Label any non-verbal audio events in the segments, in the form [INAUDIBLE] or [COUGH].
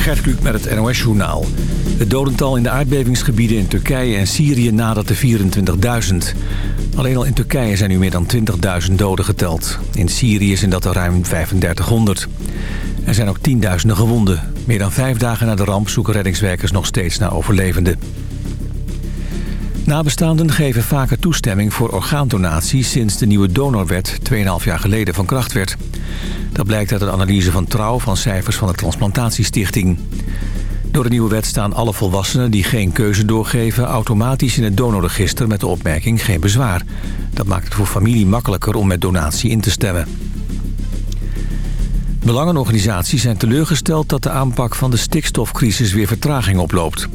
Gert Kluk met het NOS-journaal. Het dodental in de aardbevingsgebieden in Turkije en Syrië nadert de 24.000. Alleen al in Turkije zijn nu meer dan 20.000 doden geteld. In Syrië zijn dat er ruim 3500. Er zijn ook tienduizenden gewonden. Meer dan vijf dagen na de ramp zoeken reddingswerkers nog steeds naar overlevenden. Nabestaanden geven vaker toestemming voor orgaandonatie... sinds de nieuwe donorwet 2,5 jaar geleden van kracht werd. Dat blijkt uit een analyse van Trouw van cijfers van de Transplantatiestichting. Door de nieuwe wet staan alle volwassenen die geen keuze doorgeven... automatisch in het donorregister met de opmerking geen bezwaar. Dat maakt het voor familie makkelijker om met donatie in te stemmen. Belangenorganisaties zijn teleurgesteld dat de aanpak van de stikstofcrisis weer vertraging oploopt.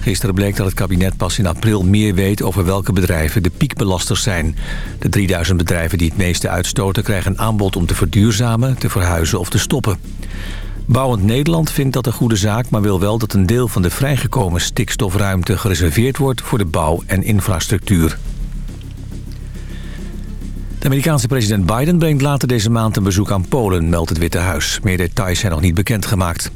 Gisteren bleek dat het kabinet pas in april meer weet over welke bedrijven de piekbelasters zijn. De 3000 bedrijven die het meeste uitstoten krijgen een aanbod om te verduurzamen, te verhuizen of te stoppen. Bouwend Nederland vindt dat een goede zaak, maar wil wel dat een deel van de vrijgekomen stikstofruimte gereserveerd wordt voor de bouw en infrastructuur. De Amerikaanse president Biden brengt later deze maand een bezoek aan Polen, meldt het Witte Huis. Meer details zijn nog niet bekendgemaakt.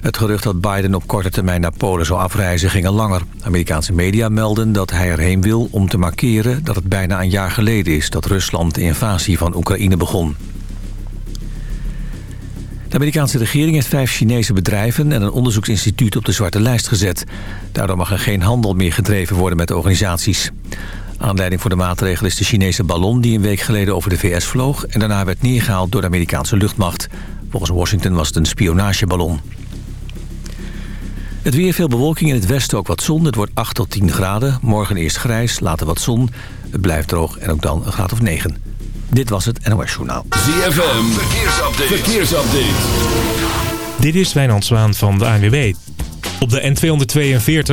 Het gerucht dat Biden op korte termijn naar Polen zou afreizen ging al langer. Amerikaanse media melden dat hij erheen wil om te markeren dat het bijna een jaar geleden is... dat Rusland de invasie van Oekraïne begon. De Amerikaanse regering heeft vijf Chinese bedrijven en een onderzoeksinstituut op de zwarte lijst gezet. Daardoor mag er geen handel meer gedreven worden met organisaties. Aanleiding voor de maatregel is de Chinese ballon die een week geleden over de VS vloog... en daarna werd neergehaald door de Amerikaanse luchtmacht. Volgens Washington was het een spionageballon. Het weer veel bewolking in het westen ook wat zon. Het wordt 8 tot 10 graden. Morgen eerst grijs, later wat zon. Het blijft droog en ook dan een graad of 9. Dit was het NOS Journaal. ZFM, verkeersupdate. verkeersupdate. Dit is Wijnand Zwaan van de ANWB. Op de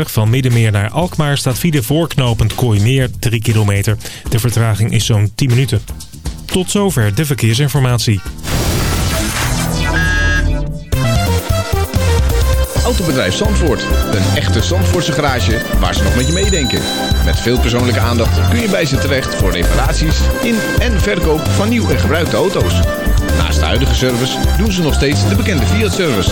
N242 van Middenmeer naar Alkmaar staat file voorknopend Kooimeer 3 kilometer. De vertraging is zo'n 10 minuten. Tot zover de verkeersinformatie. Autobedrijf Zandvoort. Een echte Zandvoortse garage waar ze nog met je meedenken. Met veel persoonlijke aandacht kun je bij ze terecht voor reparaties in en verkoop van nieuw en gebruikte auto's. Naast de huidige service doen ze nog steeds de bekende Fiat-service.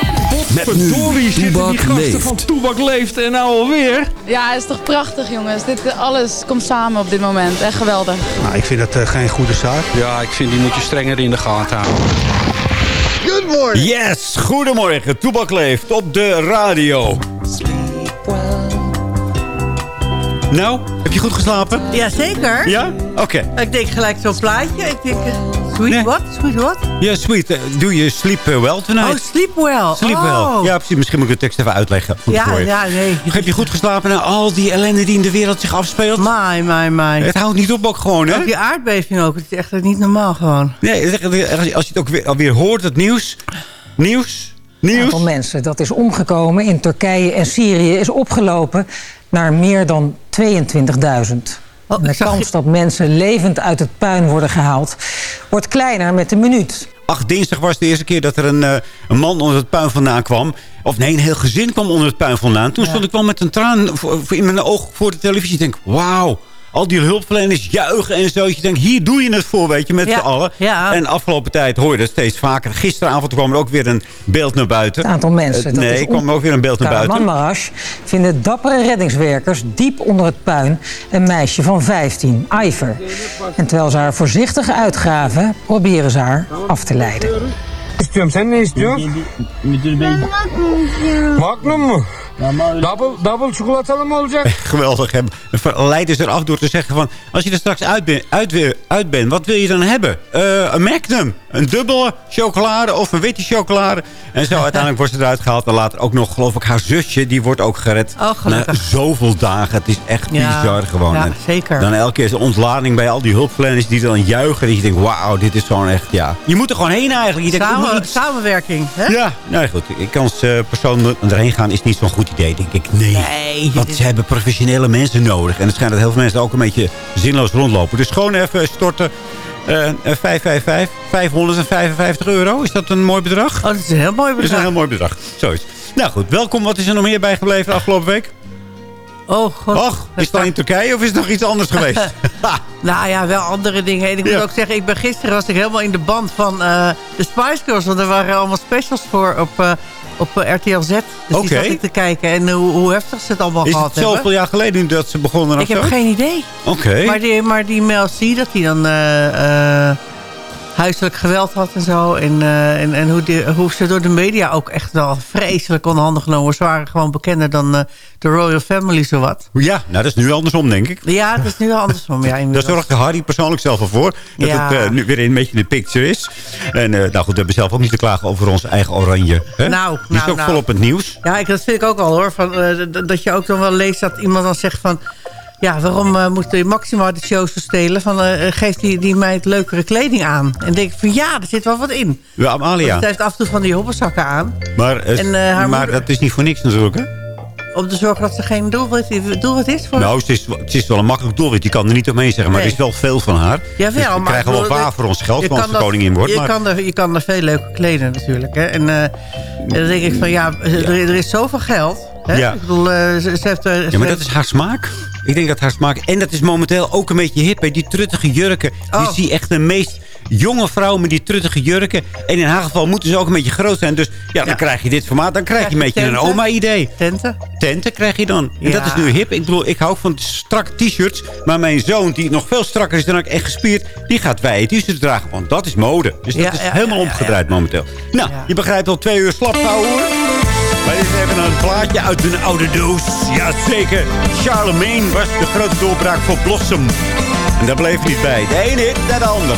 Met nu, Verdorie zitten die gasten leeft. van Toebak leeft en nou alweer. Ja, het is toch prachtig jongens. Dit, eh, alles komt samen op dit moment. Echt geweldig. Nou, ik vind dat eh, geen goede zaak. Ja, ik vind die moet je strenger in de gaten houden. Yes, goedemorgen. Toebak leeft op de radio. Nou, heb je goed geslapen? Jazeker. Ja? Oké. Ik denk gelijk zo'n plaatje. Ik denk, eh, sweet Nee. what? Sweet what? Ja, sweet. Eh, Do you sleep eh, well tonight? Oh, sleep well. Sleep oh. well. Ja, precies. Misschien moet ik de tekst even uitleggen. Goed ja, voor je. ja, nee. Heb je goed geslapen na al die ellende die in de wereld zich afspeelt? My, my, my. Het houdt niet op ook gewoon, hè? Ook die aardbeving ook. Het is echt niet normaal gewoon. Nee, het als je het ook weer, alweer hoort, het nieuws. Nieuws. Het Nieuws. aantal mensen dat is omgekomen in Turkije en Syrië is opgelopen naar meer dan 22.000. Oh, En de kans dat mensen levend uit het puin worden gehaald wordt kleiner met de minuut. Ach, dinsdag was de eerste keer dat er een, eh, een man onder het puin vandaan kwam. Of nee, een heel gezin kwam onder het puin vandaan. Toen stond ik wel met een traan in mijn oog voor de televisie. Ik denk, wauw. Al die hulpverleners juichen en zo. Je denkt, hier doe je het voor, weet je, met Ja, z'n allen. ja. En afgelopen tijd hoor je dat steeds vaker. Gisteravond kwam er ook weer een beeld naar buiten. Het aantal mensen Eh, dat nee, er kwam ook weer een beeld naar buiten. Kahramanmaraş vinden dappere reddingswerkers diep onder het puin een meisje van 15, Iver. En terwijl ze haar voorzichtig uitgraven, proberen ze haar af te leiden. İstiyorum sen ne istiyorsun? Müdür bey. Magnum mu? Double, double çikolatalı mı olacak? Geweldig. Hè? Leiden ze eraf door te zeggen van... als je er straks uit, ben, uit, weer- uit bent, wat wil je dan hebben? Eh, een Magnum. Een dubbele chocolade of een witte chocolade. En zo uiteindelijk wordt ze eruit gehaald. En later ook nog, geloof ik, haar zusje. Die wordt ook gered. Oh, gelukkig. Na zoveel dagen. Het is echt Ja, bizar gewoon. ja, En zeker. Dan elke keer is de ontlading bij al die hulpverleners die dan juichen. Dat je denkt, wauw, dit is gewoon echt, ja. Je moet er gewoon heen eigenlijk. Je denkt, Samen, iets- samenwerking. Hè? ja, nee goed. Ik als eh, persoon erheen gaan is niet zo'n goed idee, denk ik. Nee, Nee, want ze hebben professionele mensen nodig. En het schijnt dat heel veel mensen ook een beetje zinloos rondlopen. Dus gewoon even storten. Eh, 555, 555 euro. Is dat een mooi bedrag? Oh, dat is een heel mooi Dat is een bedrag. heel mooi bedrag. Zoiets. Nou goed, welkom. Wat is er nog meer bijgebleven de afgelopen week? Oh, god. Och, is het al in Turkije of is het nog iets anders geweest? [LAUGHS] Nou ja, wel andere dingen. En ik Ja. moet ook zeggen, ik ben gisteren was ik helemaal in de band van eh, de Spice Girls. Want er waren allemaal specials voor op, eh, op eh, RTL Z. Dus Oké. die zat ik te kijken. En hoe, hoe heftig ze het allemaal is gehad het zoveel hebben. jaar geleden dat ze begonnen? Ik heb zo? geen idee. Oké. Maar, die, maar die Mel C, dat hij dan eh, eh, huiselijk geweld had en zo. En, eh, en, en hoe, die, hoe ze door de media ook echt wel vreselijk onder handen genomen. Ze waren gewoon bekender dan eh, de Royal Family zowat. Ja, nou dat is nu andersom denk ik. Ja, dat is nu andersom. Ja, [LAUGHS] Daar zorgt Harry persoonlijk zelf al voor. Dat Ja. het eh, nu weer een beetje in de picture is. En nou goed, we hebben zelf ook niet te klagen over ons eigen oranje. Hè? Nou, Die is nou, ook nou. volop het nieuws. Ja, ik, dat vind ik ook wel hoor. Van, dat je ook dan wel leest dat iemand dan zegt van... Ja, waarom eh moet je maximaal de shows verstelen? Van, eh, geeft die, die meid leukere kleding aan? En denk ik van ja, er zit wel wat in. Ja, Want Amalia. Ze heeft af en toe van die hobbelzakken aan. Maar, En, haar maar moeder- dat is niet voor niks natuurlijk, hè? Om te zorgen dat ze geen doelwit, doelwit is. Voor Nou, het is, het is wel een makkelijk doelwit. Je kan er niet omheen zeggen. Maar Nee. er is wel veel van haar. Jawel, dus we krijgen wel waar voor ons geld als de dat- koningin wordt. Je, Maar kan er, je kan er veel leuker kleden natuurlijk. Hè? En, eh, dan denk ik van ja, er, er is zoveel geld. Hè? Ja. Ik bedoel, eh, ze, ze heeft... eh, ze Ja, maar dat is haar smaak. Ik denk dat haar smaak... En dat is momenteel ook een beetje hip. Hè? Die truttige jurken. Oh. Je ziet echt de meest jonge vrouwen met die truttige jurken. En in haar geval moeten ze ook een beetje groot zijn. Dus ja, dan krijg je dit formaat. Dan krijg je een beetje een oma-idee. Tenten. Tenten krijg je dan. En dat is nu hip. Ik bedoel, ik hou van strakke t-shirts. Maar mijn zoon, die nog veel strakker is dan ik echt gespierd... die gaat wij t-shirts dragen. Want dat is mode. Dus dat is helemaal omgedraaid momenteel. Nou, je begrijpt al twee uur slap houden. Maar dit is even een plaatje uit een oude doos. Jazeker. Charlemagne was de grote doorbraak voor Blossom. En daar bleef niet bij. De ene hit naar de ander.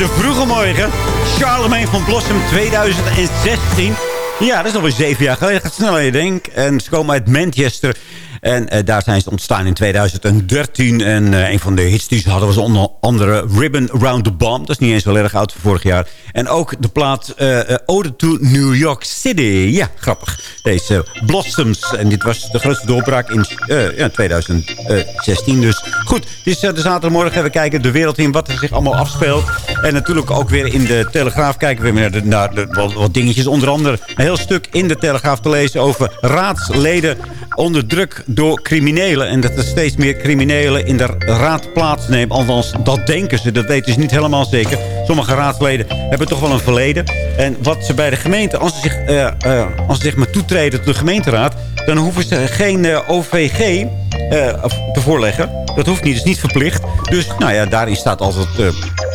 De vroege morgen. Charlemagne van Blossom 2016. Ja, dat is alweer zeven jaar geleden. Gaat sneller je denkt. En ze komen uit Manchester. En eh, daar zijn ze ontstaan in 2013. En eh, een van de hits die ze hadden was onder andere Ribbon Around the Bomb. Dat is niet eens wel erg oud van vorig jaar. En ook de plaat eh, Ode to New York City. Ja, grappig. Deze Blossoms. En dit was de grootste doorbraak in ja, 2016. Dus goed, het is de zaterdagmorgen. Even kijken de wereld in wat er zich allemaal afspeelt. En natuurlijk ook weer in de Telegraaf kijken we naar, de, naar de, wat, dingetjes. Onder andere stuk in de Telegraaf te lezen over raadsleden onder druk door criminelen. En dat er steeds meer criminelen in de raad plaatsnemen. Althans, dat denken ze. Dat weten ze niet helemaal zeker. Sommige raadsleden hebben toch wel een verleden. En wat ze bij de gemeente, als ze zich, eh, eh, als ze zich maar toetreden tot de gemeenteraad... dan hoeven ze geen eh, OVG te voorleggen. Dat hoeft niet, is niet verplicht. Dus nou ja, daarin staat altijd eh,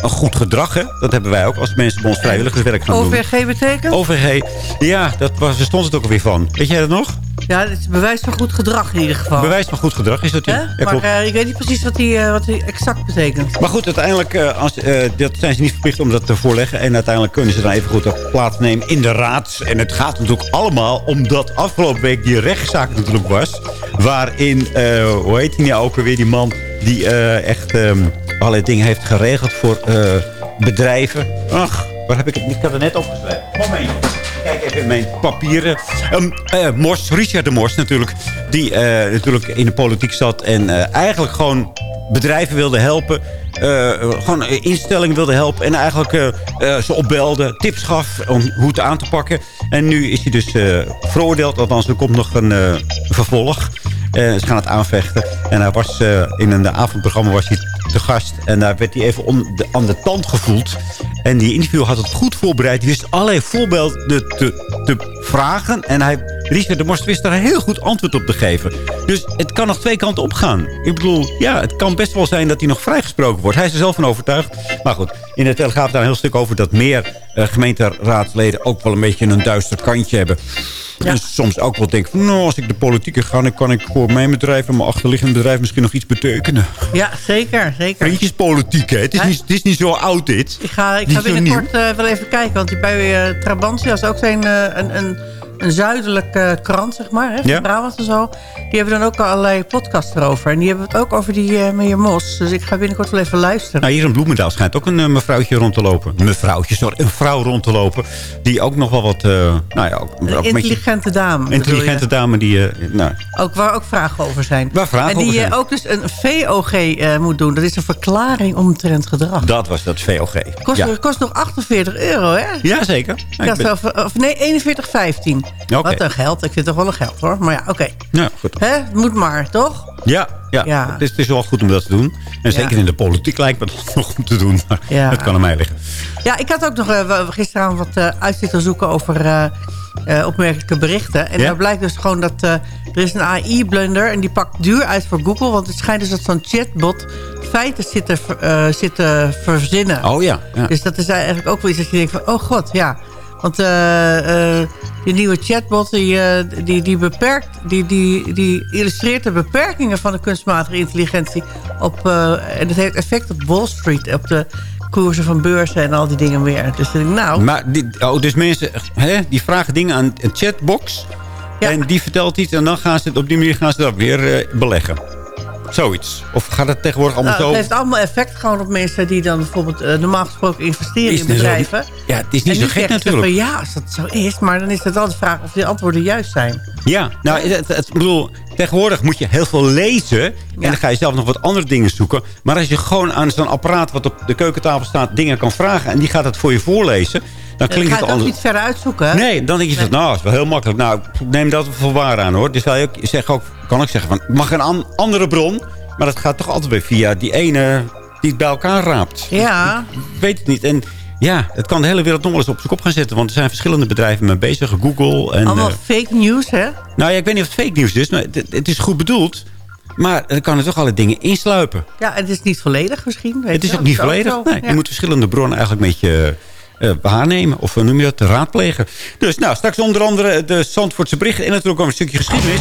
een goed gedrag. Hè? Dat hebben wij ook als mensen bij ons vrijwilligerswerk gaan doen. OVG betekent? OVG, ja, dat was, daar stond het ook alweer van. Weet jij dat nog? Ja, het is bewijs van goed gedrag in ieder geval. Bewijs van goed gedrag is dat. Ja, maar eh, ik weet niet precies wat die, eh, wat die exact betekent. Maar goed, uiteindelijk eh, als, eh, dat zijn ze niet verplicht om dat te voorleggen. En uiteindelijk kunnen ze dan even goed plaatsnemen in de raad. En het gaat natuurlijk allemaal omdat afgelopen week die rechtszaak natuurlijk was. Waarin, eh, hoe heet hij nou ook weer, die man die eh, echt allerlei dingen heeft geregeld voor eh, bedrijven. Ach, waar heb ik het? Ik had het net opgeschreven. Moment. Kijk even in mijn papieren. Eh, Mors, Richard de Mors natuurlijk. Die natuurlijk in de politiek zat. En eigenlijk gewoon bedrijven wilde helpen. gewoon instellingen wilde helpen. En eigenlijk ze opbelde. Tips gaf om hoe het aan te pakken. En nu is hij dus veroordeeld. Althans, er komt nog een vervolg. Eh, ze gaan het aanvechten. En hij was eh, in een avondprogramma was hij te gast. En daar werd hij even de, aan de tand gevoeld. En die interview had het goed voorbereid. Hij wist allerlei voorbeelden te, vragen. En hij, Richard de Mors wist daar heel goed antwoord op te geven. Dus het kan nog twee kanten opgaan. Ik bedoel, ja, het kan best wel zijn dat hij nog vrijgesproken wordt. Hij is er zelf van overtuigd. Maar goed, in de Telegraaf daar een heel stuk over... dat meer eh, gemeenteraadsleden ook wel een beetje een duister kantje hebben. En soms ook wel denken van, nou, als ik de politiek ga... dan kan ik voor mijn bedrijf en mijn achterliggende bedrijf misschien nog iets betekenen. Ja, zeker, zeker. Vriendjes politiek, hè? Het is, Hè? niet, het is niet zo oud, dit. Ik ga, ik ga binnenkort eh, wel even kijken. Want bij uh, Trabantia is ook zijn, eh, een, een, een zuidelijke krant, zeg maar. Hè, van Ja. Brabant en zo. Die hebben dan ook allerlei podcasts erover. En die hebben het ook over die eh meneer Mos. Dus ik ga binnenkort wel even luisteren. Nou, hier in Bloemendaal schijnt ook een eh, mevrouwtje rond te lopen. Mevrouwtje, sorry. Een vrouw rond te lopen. Die ook nog wel wat... eh, nou ja, ook, ook een beetje- intelligente dame. intelligente dame die... nou, Ook, waar ook vragen over zijn. Waar vragen en die over zijn. ook dus een VOG moet doen. Dat is een verklaring omtrent gedrag. dat was dat VOG. Kost, ja. kost nog 48 euro, hè? ja, zeker. Ja, ben- of, nee, 41,15. Wat een geld. Ik vind het toch wel een geld, hoor. Maar ja, oké. ja, goed. Hè? Het moet maar, toch? Ja, ja. Ja. Het, is, het is wel goed om dat te doen. En zeker in de politiek lijkt me dat [LAUGHS] nog om te doen. Maar Ja. dat kan aan mij liggen. Ja, ik had ook nog wel gisteravond wat eh uit zitten zoeken over eh, opmerkelijke berichten. En daar blijkt dus gewoon dat er is een AI-blunder en die pakt duur uit voor Google. Want het schijnt dus dat zo'n chatbot feiten zit te, ver- eh, zit te verzinnen. Oh ja. ja. Dus dat is eigenlijk ook wel iets dat je denkt van, oh god, ja. Want eh, eh, die nieuwe chatbot, die, eh, die, die, beperkt, die, die, die illustreert de beperkingen van de kunstmatige intelligentie. Op, en dat heeft effect op Wall Street, op de koersen van beurzen en al die dingen meer. Dus denk ik, nou, Maar die, oh, dus mensen hè, die vragen dingen aan een chatbox. Ja. En die vertelt iets. En dan gaan ze het op die manier gaan ze dat weer beleggen. Zoiets. Of gaat het tegenwoordig allemaal nou, zo... het heeft allemaal effect gewoon op mensen die dan bijvoorbeeld eh, normaal gesproken investeren in zo? bedrijven. Ja, het is niet en zo gek natuurlijk. Van, ja, als dat zo is, maar dan is het wel de vraag of die antwoorden juist zijn. Ja, nou, het, bedoel, tegenwoordig moet je heel veel lezen. En dan ga je zelf nog wat andere dingen zoeken. Maar als je gewoon aan zo'n apparaat wat op de keukentafel staat dingen kan vragen... en die gaat het voor je voorlezen, dan Dan klinkt ga het je het anders. niet verder uitzoeken. Nee, dan denk je van, nou, dat is wel heel makkelijk. Nou, neem dat voor waar aan, hoor. Dus je zeg ook, kan ik zeggen, van, mag een an- andere bron... maar dat gaat toch altijd weer via die ene die het bij elkaar raapt. Ja. Ik weet het niet. En ja, het kan de hele wereld nog wel eens op zijn kop gaan zetten. Want er zijn verschillende bedrijven mee bezig. Google en... Allemaal eh, fake news, hè? nou ja, ik weet niet of het fake nieuws is. Maar het, het is goed bedoeld. Maar er kan er toch alle dingen insluipen. Ja, het is niet volledig misschien. Weet het is je ook niet volledig. zo. Nee, Ja. Je moet verschillende bronnen eigenlijk een beetje eh, waarnemen. Of eh, noem je dat? Raadplegen. Dus nou, straks onder andere de Zandvoortse bricht. En natuurlijk ook een stukje geschiedenis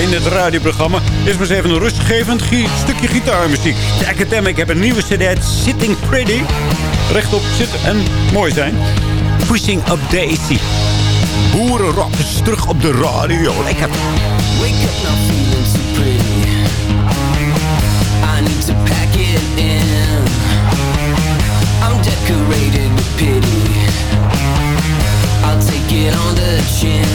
in het radioprogramma. Is maar eens even een rustgevend stukje gitaarmuziek. De Academic heb een nieuwe cd uit Sitting Pretty. Rechtop zitten en mooi zijn. Pushing Up Daisy. Boerenrap terug op de radio. Lekker. Wake up now feeling so pretty. I need to pack it in. I'm decorating. pity. I'll take it on the chin.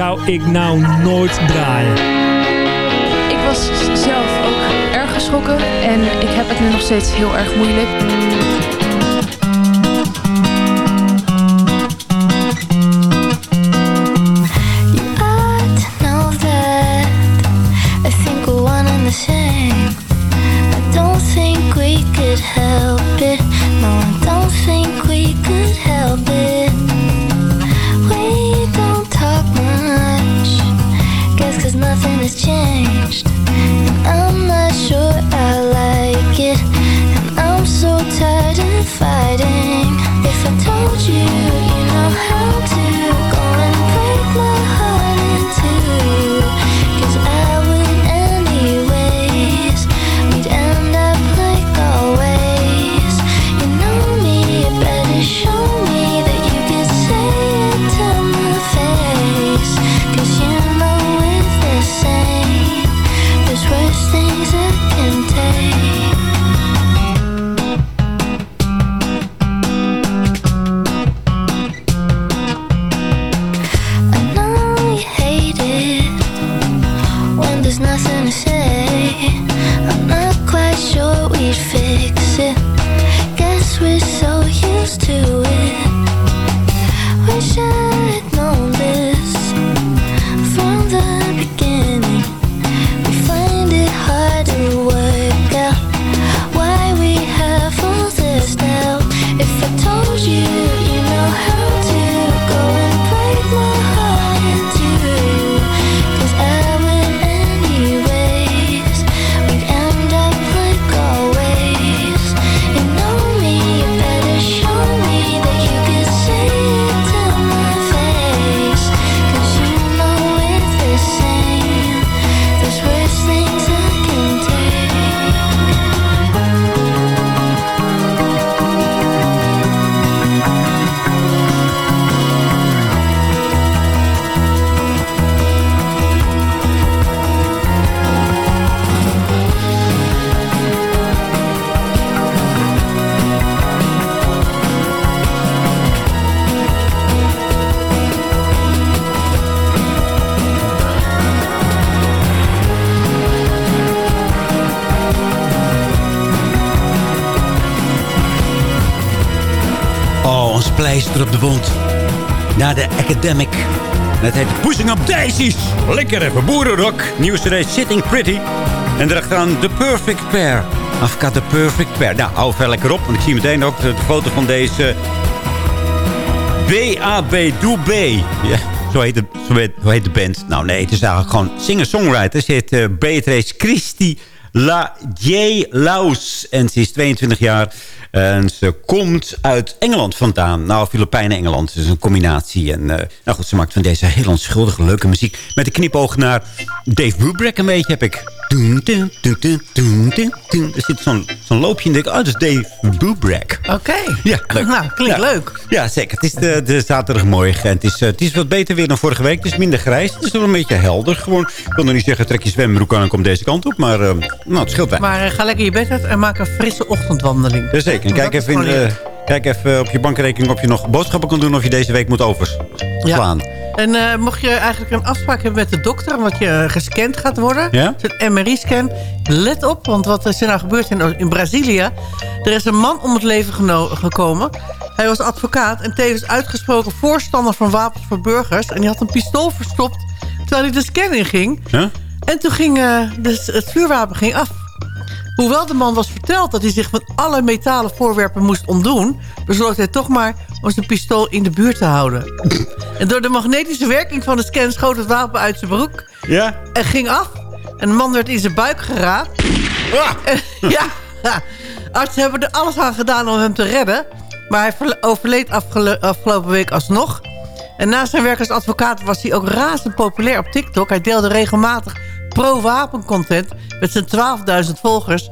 zou ik nou nooit draaien. Ik was zelf ook erg geschrokken en ik heb het nu nog steeds heel erg moeilijk. En het heet Pushing Up Daisies. Lekker even boerenrock. Nieuwste race Sitting Pretty. En erachteraan The Perfect Pair. Got the perfect pair. Nou, hou ver lekker op. Want ik zie meteen ook de, foto van deze... B.A.B. Doe B. Ja, zo heet, de, zo heet, heet de band. Nou nee, het is eigenlijk gewoon singer-songwriter. Ze heet uh, Beatrice Christie La J. Laus. En ze is 22 jaar. En ze komt uit Engeland vandaan. Nou, Filipijnen Engeland. Het is een combinatie. En uh, nou goed, ze maakt van deze heel onschuldige, leuke muziek. Met een knipoog naar Dave Brubeck een beetje heb ik. Er zit zo'n zo'n loopje in. denk ik, oh, dat is Dave Brubeck. Oké. Ja, leuk. [LAUGHS] Nou, klinkt Ja. leuk. Ja, zeker. Het is de, de zaterdagmorgen. En het is, eh, het is wat beter weer dan vorige week. Het is minder grijs. Het is wel een beetje helder. Gewoon, ik wil nog niet zeggen, trek je zwembroek aan en kom deze kant op. Maar eh, nou, het scheelt wel. Maar eh, ga lekker je bed uit en maak een frisse ochtendwandeling. Jazeker. En kijk even, in, kijk even op je bankrekening of je nog boodschappen kan doen... of je deze week moet overslaan. En eh, mocht je eigenlijk een afspraak hebben met de dokter... omdat je eh, gescand gaat worden, Ja? een MRI-scan... let op, want wat is er nou gebeurd in, in Brazilië... er is een man om het leven gekomen. Hij was advocaat en tevens uitgesproken voorstander van wapens voor burgers... en die had een pistool verstopt terwijl hij de scan inging. Ja? En toen ging eh, dus het vuurwapen ging af. Hoewel de man was verteld dat hij zich van alle metalen voorwerpen moest ontdoen... besloot hij toch maar om zijn pistool in de buurt te houden. en door de magnetische werking van de scan schoot het wapen uit zijn broek... Ja? en ging af. En de man werd in zijn buik geraapt. En- [LAUGHS] ja, artsen hebben er alles aan gedaan om hem te redden... maar hij verle- overleed afgelo- afgelopen week alsnog... En naast zijn werk als advocaat was hij ook razend populair op TikTok. Hij deelde regelmatig pro-wapen content met zijn 12.000 volgers.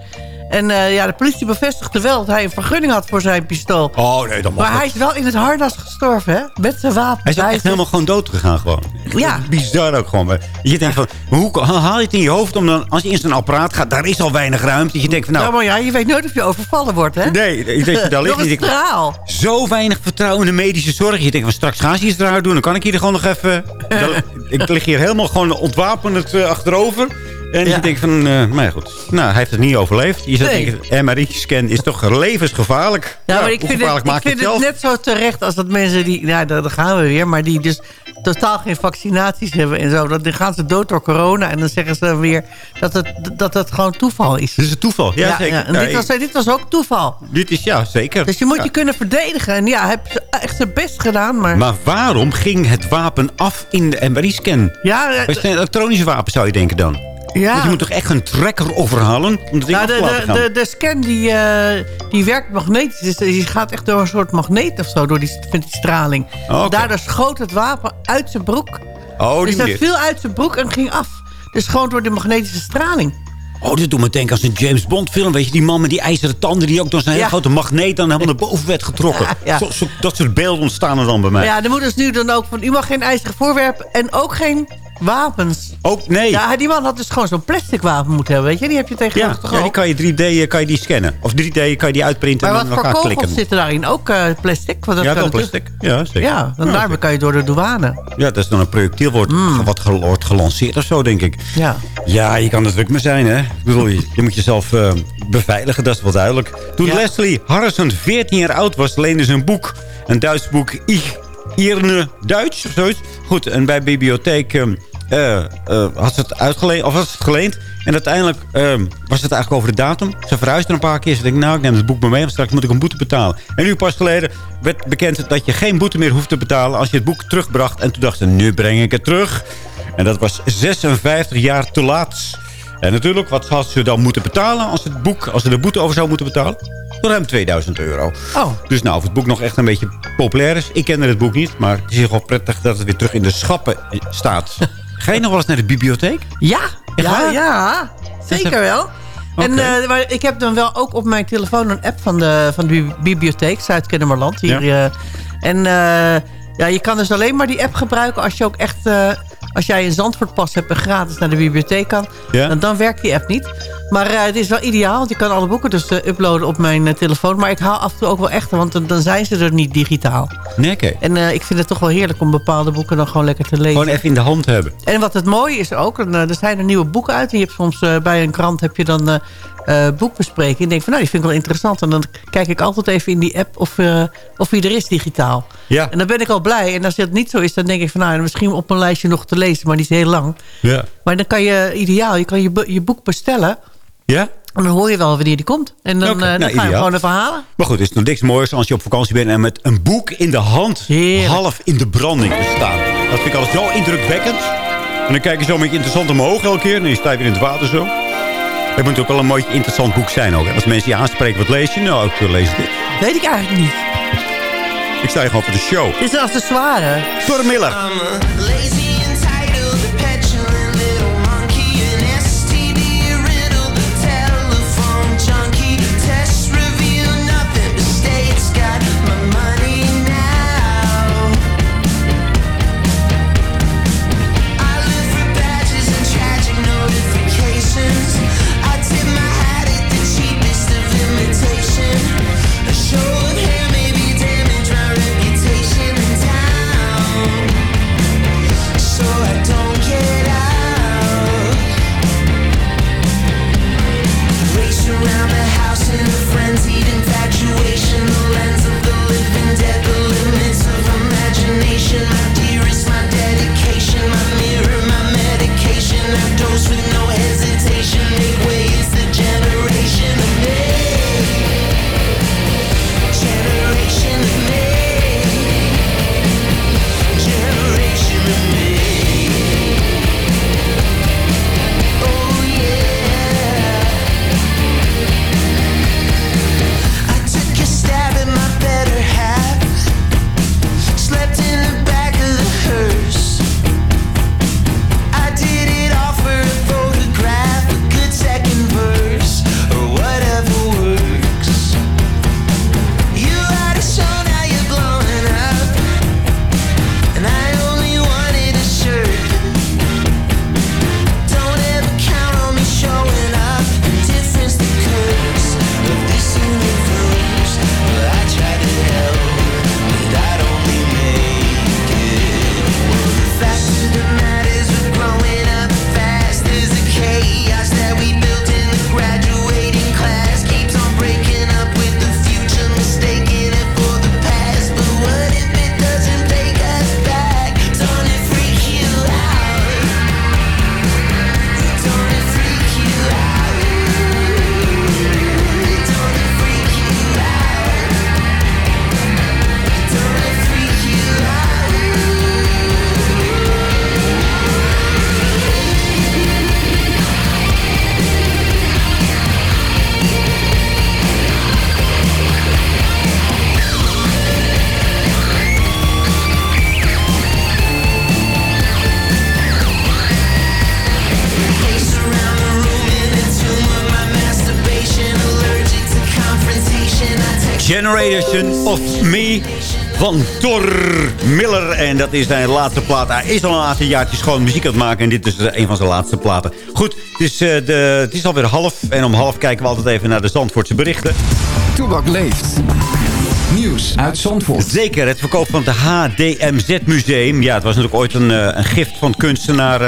En eh, ja, de politie bevestigde wel dat hij een vergunning had voor zijn pistool. Oh nee, dan mag Maar hij dat. is wel in het harnas gestorven, hè? Met zijn wapen. Hij is echt helemaal gewoon dood gegaan gewoon. Ja. Bizar ook gewoon. Je denkt van, hoe haal je het in je hoofd om dan... als je in zo'n apparaat gaat, daar is al weinig ruimte. Dat je denkt van, nou... Ja, maar ja, je weet nooit of je overvallen wordt, hè? Nee, ik denk dat daar ligt. Denkt, straal. Zo weinig vertrouwen in de medische zorg. Je denkt van straks gaan ze iets eruit doen. Dan kan ik hier gewoon nog even... [LAUGHS] Ik lig hier helemaal gewoon ontwapend eh, achterover. En je denkt van, eh maar ja, goed. Nou, hij heeft het niet overleefd. Je zou Nee. MRI-scan is toch levensgevaarlijk. Ja, maar ik vind, het, ik vind het net zo terecht als dat mensen die... Ja, daar gaan we weer. Maar die dus totaal geen vaccinaties hebben en zo. Dat, dan gaan ze dood door corona. En dan zeggen ze weer dat het, dat het gewoon toeval is. Dit is een toeval. Ja, zeker. En Ja, dit, ik- was, dit was ook toeval. Dit is, ja, zeker. Dus je moet Ja. je kunnen verdedigen. En ja, hij heeft echt zijn best gedaan. Maar, Maar waarom ging het wapen af in de MRI-scan? ja, Het is een elektronische wapen, zou je denken dan. Ja. Want je moet toch echt een trekker overhalen om dat ding Nou, de, de, gaan? de, de scan die, eh, die werkt magnetisch. Dus die gaat echt door een soort magneet of zo. Door die, straling. Oké. Daardoor schoot het wapen uit zijn broek. oh, die dus dat viel uit zijn broek en ging af. Dus gewoon door de magnetische straling. Oh, dit doet me denken als een James Bond film. Weet je, die man met die ijzeren tanden... die ook door zijn hele Ja. grote magneet dan helemaal naar boven werd getrokken. Ja. Zo, zo- dat soort beelden ontstaan er dan bij mij. Ja, de moeders nu dan ook van... u mag geen ijzeren voorwerpen en ook geen wapens. Ook, nee. Ja, Ja, die man had dus gewoon zo'n plastic wapen moeten hebben, weet je? Die heb je tegenwoordig toch ja, die kan je 3D eh, kan je die scannen. Of 3D kan je die uitprinten Maar en wat dan voor elkaar klikken. zitten daarin? Ook eh, plastic? Want dat Ja, wel natuurlijk- plastic. Ja, zeker. Ja, dan Ja, daarmee kan je door de douane. Ja, dat is dan een projectiel wordt, Mm. wat wordt gelanceerd of zo, denk ik. Ja. Ja, je kan er druk mee zijn, hè. Ik bedoel, je, je moet jezelf eh, beveiligen, dat is wel duidelijk. Toen Ja. Leslie Harrison 14 jaar oud was, leende ze een boek. Een Duits boek, Ich Irne Duits of zoiets. Goed, en bij bibliotheek eh, eh, eh, had ze het uitgeleend, of was het geleend. En uiteindelijk eh, was het eigenlijk over de datum. Ze verhuisde een paar keer. Ze denkt, nou, ik neem het boek maar mee, want straks moet ik een boete betalen. En nu pas geleden werd bekend dat je geen boete meer hoeft te betalen als je het boek terugbracht. En toen dacht ze, nu breng ik het terug. En dat was 56 jaar te laat. En natuurlijk, wat had ze dan moeten betalen als het boek, als ze de boete over zou moeten betalen? Ruim 2000 euro. Oh. Dus nou, of het boek nog echt een beetje populair is. Ik kende het boek niet, maar het is wel prettig dat het weer terug in de schappen staat. [LAUGHS] Ga je nog wel eens naar de bibliotheek? Ja, ja, ja. Zeker wel. En eh, maar ik heb dan wel ook op mijn telefoon een app van de, van de bi- bibliotheek, Zuid-Kennemerland. Hier, Ja. eh, en eh, ja, je kan dus alleen maar die app gebruiken als je ook echt... als jij een Zandvoortpas hebt en gratis naar de bibliotheek kan, Ja. dan, dan werkt die app niet. Maar eh, het is wel ideaal, want je kan alle boeken dus eh, uploaden op mijn eh, telefoon. Maar ik haal af en toe ook wel echte, want dan, dan zijn ze er niet digitaal. Nee, oké. En ik vind het toch wel heerlijk om bepaalde boeken dan gewoon lekker te lezen. Gewoon even in de hand hebben. En wat het mooie is ook, er zijn er nieuwe boeken uit. En je hebt soms bij een krant heb je dan boekbespreking. En denk van, nou, die vind ik wel interessant. En dan kijk ik altijd even in die app of, of die er is digitaal. Ja. En dan ben ik al blij. En als dat niet zo is, dan denk ik van, nou, misschien op mijn lijstje nog te lezen. Maar die is heel lang. Ja. Maar dan kan je, ideaal, je kan je, je boek bestellen. Ja? En dan hoor je wel wanneer die komt. En dan, eh, dan nou, ga je hem gewoon even halen. Maar goed, het is nog niks moois als je op vakantie bent... en met een boek in de hand half in de branding te staan. Dat vind ik altijd zo indrukwekkend. En dan kijk je zo een beetje interessant omhoog elke keer. En dan sta je weer in het water zo. Het moet ook wel een mooi interessant boek zijn ook. hè. Als mensen je aanspreken, wat lees je? Nou, ik wil lezen dit. Weet ik eigenlijk niet. Ik sta hier gewoon voor de show. Dit is een accessoire. Thor Generation of Me van Thor Miller. En dat is zijn laatste plaat. Hij is al een aantal jaartjes gewoon muziek aan het maken. En dit is eh, een van zijn laatste platen. Goed, het is, eh, de, het is alweer half. En om half kijken we altijd even naar de Zandvoortse berichten. Toebak leeft. Nieuws uit Zandvoort. Zeker, het verkoop van het HDMZ-museum. Ja, het was natuurlijk ooit een, eh, een gift van kunstenaar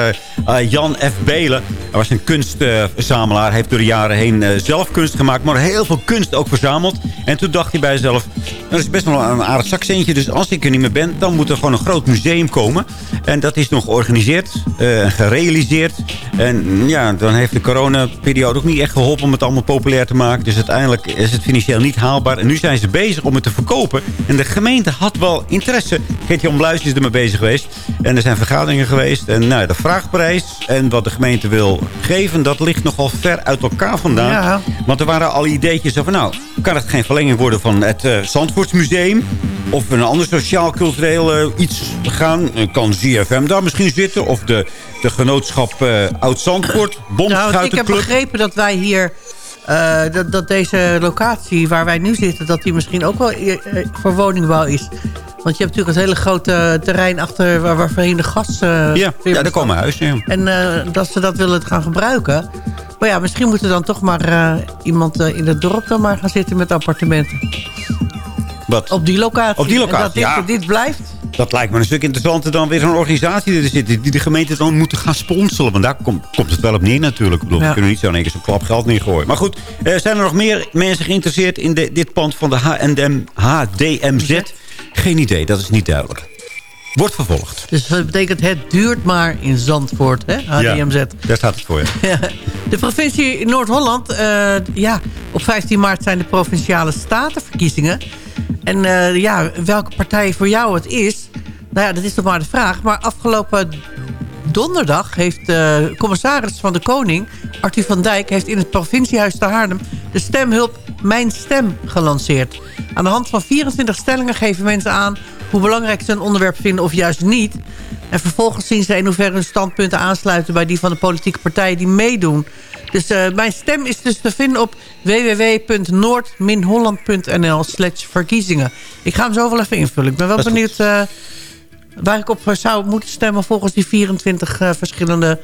eh, Jan F. Belen. Hij was een kunstverzamelaar. Hij heeft door de jaren heen zelf kunst gemaakt. Maar heel veel kunst ook verzameld. En toen dacht hij bij zichzelf... Dat is best wel een aardig zakcentje. Dus als ik er niet meer ben, dan moet er gewoon een groot museum komen. En dat is nog georganiseerd en gerealiseerd. En ja, dan heeft de coronaperiode ook niet echt geholpen om het allemaal populair te maken. Dus uiteindelijk is het financieel niet haalbaar. En nu zijn ze bezig om het te verkopen. En de gemeente had wel interesse. Geert-Jan Bluis is ermee bezig geweest. En er zijn vergaderingen geweest. En nou, de vraagprijs en wat de gemeente wil geven... dat ligt nogal ver uit elkaar vandaan. Ja. Want er waren al ideetjes over... nou, kan het geen verlenging worden van het uh, Zandvoortsmuseum? Of een ander sociaal-cultureel uh, iets gaan? Uh, kan ZFM daar misschien zitten? Of de, de genootschap uh, Oud-Zandvoort? Nou, ik heb begrepen dat wij hier... Uh, dat, dat deze locatie waar wij nu zitten... dat die misschien ook wel uh, voor woningbouw is. Want je hebt natuurlijk het hele grote terrein achter... waar, waar voorheen de gas... Uh, ja, ja, daar komen huizen. Ja. En dat ze dat willen gaan gebruiken. Maar ja, misschien moet er dan toch maar eh, iemand eh, in het dorp dan maar gaan zitten met appartementen. Wat? Op die locatie. Op die En locatie, dat dit, ja. dit blijft. Dat lijkt me een stuk interessanter dan weer zo'n organisatie die er zit. Die de gemeente dan moeten gaan sponsoren. Want daar komt, komt het wel op neer natuurlijk. Ik bedoel, Ja. We kunnen niet zo in één keer zo'n klap geld neergooien. Maar goed, eh, zijn er nog meer mensen geïnteresseerd in de, dit pand van de H&M, HDMZ? Geen idee, dat is niet duidelijk. Wordt vervolgd. Dus dat betekent het duurt maar in Zandvoort, hè? HDMZ. Ja, daar staat het voor je. [LAUGHS] De provincie Noord-Holland, eh, ja, op 15 maart zijn de provinciale statenverkiezingen. En eh, ja, welke partij voor jou het is, nou ja, dat is toch maar de vraag. Maar afgelopen donderdag heeft de commissaris van de Koning, Arthur van Dijk, heeft in het provinciehuis te Haarlem de stemhulp Mijn Stem gelanceerd. Aan de hand van 24 stellingen geven mensen aan hoe belangrijk ze een onderwerp vinden of juist niet. En vervolgens zien ze in hoeverre hun standpunten aansluiten bij die van de politieke partijen die meedoen. Dus eh, mijn stem is dus te vinden op www.noord-holland.nl slash verkiezingen. Ik ga hem zo wel even invullen. Ik ben wel benieuwd eh, waar ik op zou moeten stemmen volgens die 24 eh, verschillende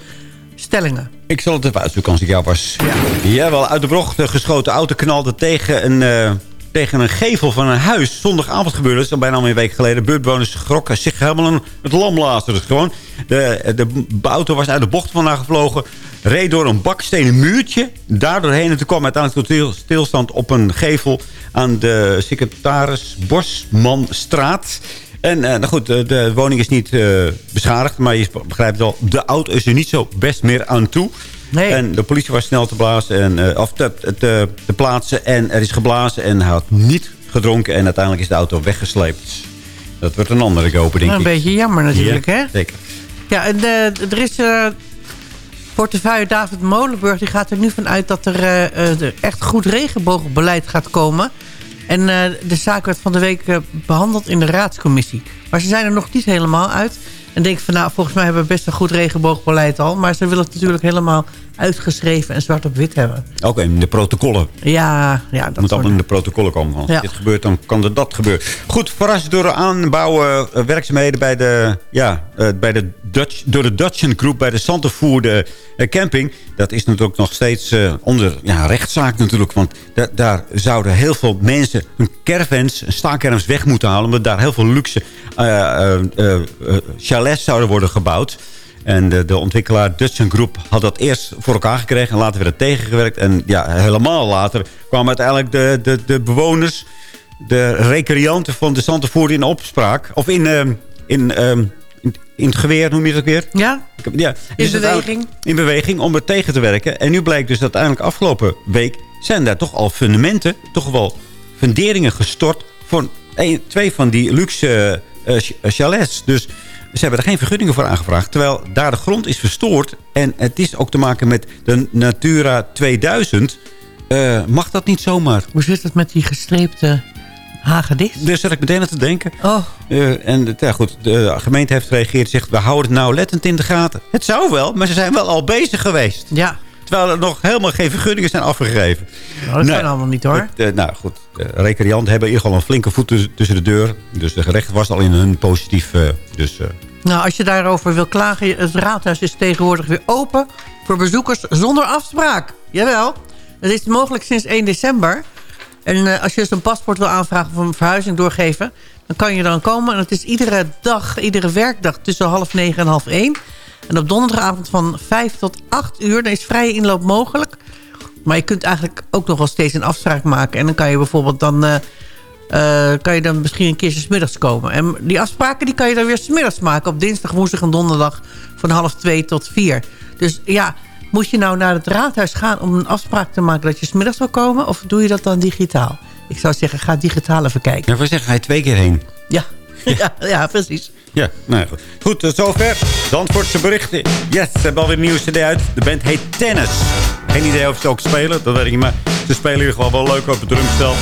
stellingen. Ik zal het even uitzoeken als ik jou was. Ja. Jawel, uit de bocht eh, geschoten auto knalde tegen een, tegen een gevel van een huis. Zondagavond gebeurde dat is al bijna een week geleden. Buurtbewoners schrokken zich helemaal een, het lam laten. Dus gewoon, de, de auto was uit de bocht vandaan gevlogen. Reed door een bakstenen muurtje. Daardoorheen en toen kwam uiteindelijk tot stil- stilstand op een gevel... aan de secretaris Bosmanstraat. En eh, nou goed, de, de woning is niet eh, beschadigd. Maar je begrijpt wel, de auto is er niet zo best meer aan toe. En de politie was snel te blazen en, of te, te, te plaatsen. En er is geblazen en hij had niet gedronken. En uiteindelijk is de auto weggesleept. Dat wordt een andere kopen, denk Nou, een ik. beetje jammer natuurlijk, Ja, hè? Zeker. Ja, en eh, er is... eh portefeuille David Molenburg die gaat er nu van uit dat er echt goed regenboogbeleid gaat komen. En de zaak werd van de week eh, behandeld in de raadscommissie. Maar ze zijn er nog niet helemaal uit. En denk van, nou, volgens mij hebben we best een goed regenboogbeleid al. Maar ze willen het natuurlijk helemaal uitgeschreven en zwart op wit hebben. Ook in de protocollen. Ja, ja dat moet allemaal in de protocollen komen. Als Ja. dit gebeurt, dan kan er dat gebeuren. Goed, verrast door de aanbouwen eh, werkzaamheden bij de, ja, eh, bij de Dutch, door de Dutchen Group bij de Santervoerde eh, camping. Dat is natuurlijk nog steeds onder ja, rechtszaak natuurlijk. Want da- daar zouden heel veel mensen hun caravans, staakervens weg moeten halen. Omdat daar heel veel luxe eh, chalets zouden worden gebouwd. En de, de ontwikkelaar Dutchen Group had dat eerst voor elkaar gekregen. En later werd het tegengewerkt. En ja, helemaal later kwamen uiteindelijk de, de, de bewoners... de recreanten van de Santevoorde in opspraak. Of in, ehm, in, ehm, in, in het geweer, noem je dat weer? Ja, in dus beweging. In beweging om het tegen te werken. En nu blijkt dus dat uiteindelijk afgelopen week... zijn daar toch al fundamenten, toch wel funderingen gestort... voor een, twee van die luxe eh, ch- chalets. Dus ze hebben er geen vergunningen voor aangevraagd. Terwijl daar de grond is verstoord. En het is ook te maken met de Natura 2000. eh, mag dat niet zomaar. Hoe zit het met die gestreepte hagedis? Dus zat ik meteen aan te denken. Oh. Eh, en ja, goed, de gemeente heeft gereageerd en zegt... we houden het nauwlettend in de gaten. Het zou wel, maar ze zijn wel al bezig geweest. Ja. Terwijl er nog helemaal geen vergunningen zijn afgegeven. Nou, dat kan allemaal niet hoor. Het, eh, nou goed, de recreanten hebben in ieder geval een flinke voet tussen- de deur. Dus de gerecht was al in hun positief. eh, dus eh, Nou, als je daarover wil klagen... het raadhuis is tegenwoordig weer open... voor bezoekers zonder afspraak. Jawel. Het is mogelijk sinds 1 december. En eh, als je dus een paspoort wil aanvragen... of een verhuizing doorgeven... dan kan je dan komen. En het is iedere dag, iedere werkdag... tussen half negen en half één. En op donderdagavond van 5 tot 8 uur... dan is vrije inloop mogelijk. Maar je kunt eigenlijk ook nog wel steeds een afspraak maken. En dan kan je bijvoorbeeld dan... eh, eh, kan je dan misschien een keer 's middags komen. En die afspraken die kan je dan weer 's middags maken. Op dinsdag, woensdag en donderdag van half twee tot vier. Dus ja, moet je nou naar het raadhuis gaan om een afspraak te maken dat je 's middags wil komen? Of doe je dat dan digitaal? Ik zou zeggen, ga digitaal even kijken. ja, we zeggen, ga je twee keer heen. Ja, [LAUGHS] ja, ja precies. Ja, nou ja, goed. Goed, zover. Zandvoortse berichten. Yes, ze hebben alweer een nieuwe cd uit. De band heet Tennis. Geen idee of ze ook spelen, dat weet ik niet. Maar ze spelen ieder geval wel leuk op het drumstel.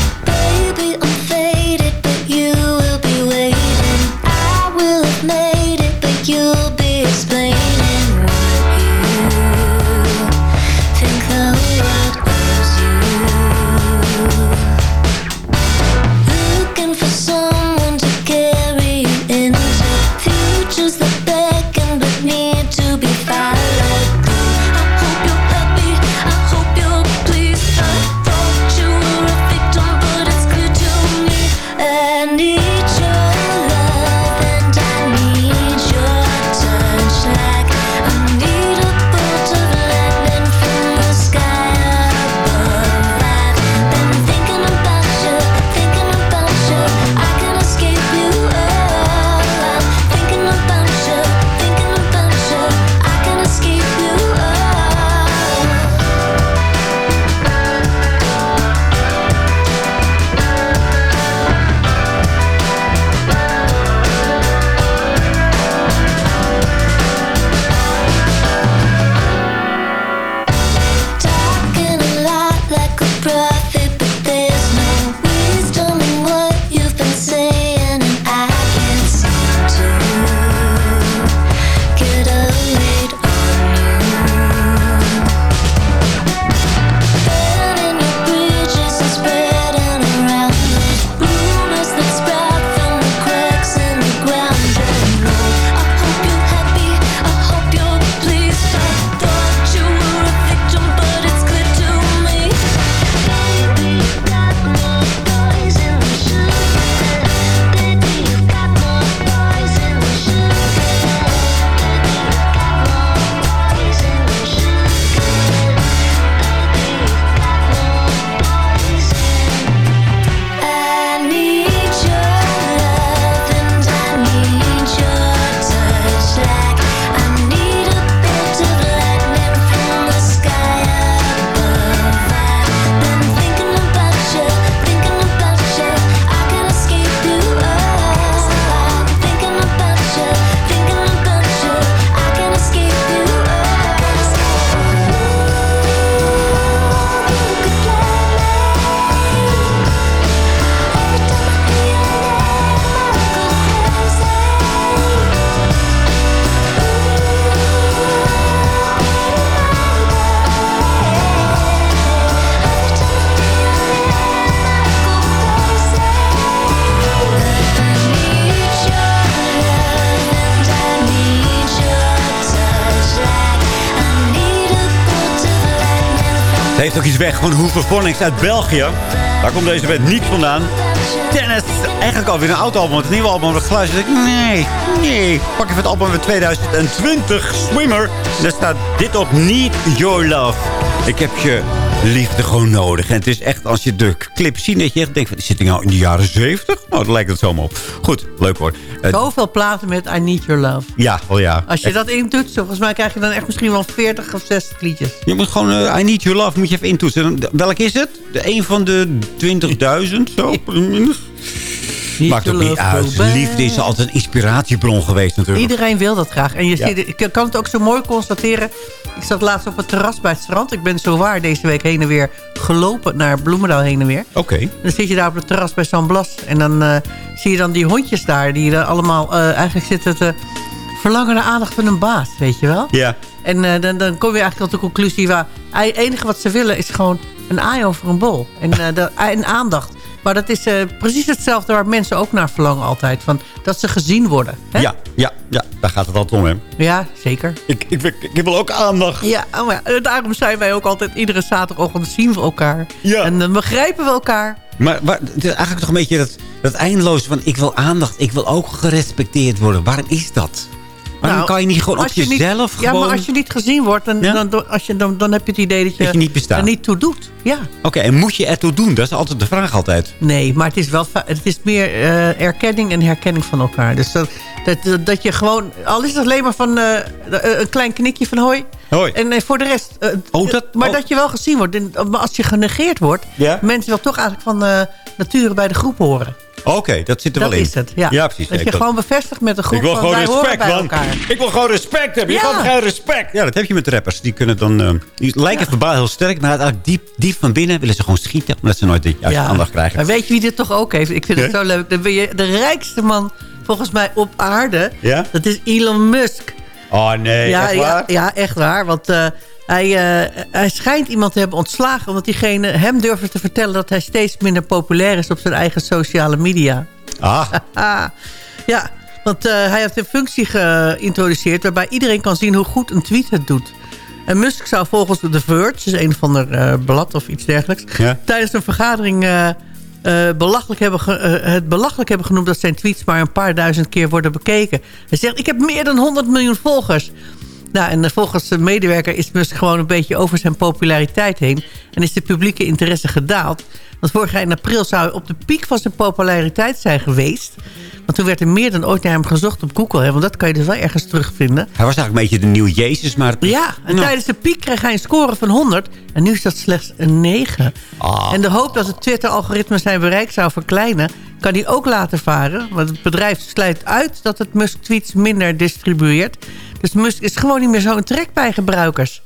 Iets weg van Hooverphonics uit België. Daar komt deze band niet vandaan. Tennis, eigenlijk alweer een oud album. Het nieuwe album, het geluid. Nee, nee. Pak even het album van 2020, Swimmer. Daar staat dit op, Need Your Love. Ik heb je liefde gewoon nodig. En het is echt, als je de clip ziet, dat je denkt... Van, zit nou in de jaren 70? Nou, daar lijkt het zomaar op. Goed, leuk hoor. Uh, Zoveel platen met I Need Your Love. Ja, wel ja. Als je dat intoetst, volgens mij krijg je dan echt misschien wel 40 of 60 liedjes. Je moet gewoon uh, I Need Your Love moet je even intoetsen. Welk is het? De een van de 20.000, zo. [LAUGHS] Maakt ook niet uit. Liefde is altijd een inspiratiebron geweest natuurlijk. Iedereen wil dat graag. En je, ja. ziet, ik kan het ook zo mooi constateren. Ik zat laatst op het terras bij het strand. Ik ben zo waar deze week heen en weer gelopen naar Bloemendaal heen en weer. Oké. Okay. Dan zit je daar op het terras bij San Blas. En dan uh, zie je dan die hondjes daar. Die er allemaal uh, eigenlijk zitten te verlangen naar aandacht van een baas. Weet je wel? Ja. En uh, dan, dan kom je eigenlijk tot de conclusie. waar Het enige wat ze willen is gewoon een aai over een bol. En, de, en aandacht. Maar dat is uh, precies hetzelfde waar mensen ook naar verlangen altijd. Van, dat ze gezien worden. Hè? Ja, ja, ja, daar gaat het altijd om, hè? Ja, zeker. Ik, ik, ik, wil ook aandacht. Ja, oh ja, daarom zijn wij ook altijd iedere zaterdagochtend zien we elkaar. Ja. En dan begrijpen we elkaar. Maar, maar het is eigenlijk toch een beetje dat, dat eindeloze van... ik wil aandacht, ik wil ook gerespecteerd worden. Waarom is dat? Waarom nou, kan je niet gewoon op jezelf niet, gewoon... Ja, maar als je niet gezien wordt, dan, ja? dan, als je, dan, dan heb je het idee dat je, dat je niet bestaat. er niet toe doet. Ja. Oké, okay, en moet je ertoe doen? Dat is altijd de vraag altijd. Nee, maar het is, wel, het is meer uh, erkenning en herkenning van elkaar. Dus dat, dat, dat je gewoon... Al is het alleen maar van uh, een klein knikje van hoi. Hoi. En uh, voor de rest... oh, dat, maar oh. dat je wel gezien wordt. En, maar als je genegeerd wordt... Ja? Mensen wel toch eigenlijk van nature bij de groep horen. Oké, okay, dat zit er dat wel in. is het, ja. ja precies. Dat je dat... gewoon bevestigt met de groep Ik wil van, gewoon respect, bij man. elkaar. Ik wil gewoon respect hebben. Je Ja. gaat geen respect. Ja, dat heb je met rappers. Die kunnen dan... Uh, die lijken verbaal heel sterk, maar uiteindelijk diep, diep van binnen willen ze gewoon schieten. Omdat ze nooit de juiste aandacht krijgen. Maar weet je wie dit toch ook heeft? Ik vind het Ja? zo leuk. Dan ben je de rijkste man volgens mij op aarde. Ja? Dat is Elon Musk. Oh nee, ja, echt ja, waar? ja, echt waar. Want eh, hij, eh, hij schijnt iemand te hebben ontslagen... omdat diegene hem durfde te vertellen... dat hij steeds minder populair is op zijn eigen sociale media. Ah, [LAUGHS] ja, want eh, hij heeft een functie geïntroduceerd... waarbij iedereen kan zien hoe goed een tweet het doet. En Musk zou volgens The Verge, dus een van de eh, blad of iets dergelijks... Ja. tijdens een vergadering eh, belachelijk hebben het belachelijk hebben genoemd... dat zijn tweets maar een paar duizend keer worden bekeken. Hij zegt, ik heb meer dan 100 miljoen volgers. Nou, en volgens de medewerker is Musk gewoon een beetje over zijn populariteit heen... en is de publieke interesse gedaald. Want vorig jaar in april zou hij op de piek van zijn populariteit zijn geweest. Want toen werd er meer dan ooit naar hem gezocht op Google. Hè, want dat kan je dus wel ergens terugvinden. hij was eigenlijk een beetje de nieuwe Jezus, maar... Ja, en Nou. tijdens de piek kreeg hij een score van 100. En nu is dat slechts een 9. Ah. En de hoop dat het Twitter-algoritme zijn bereik zou verkleinen... kan hij ook laten varen. Want het bedrijf sluit uit dat het Musk-tweets minder distribueert. Dus Musk is gewoon niet meer zo'n trek bij gebruikers.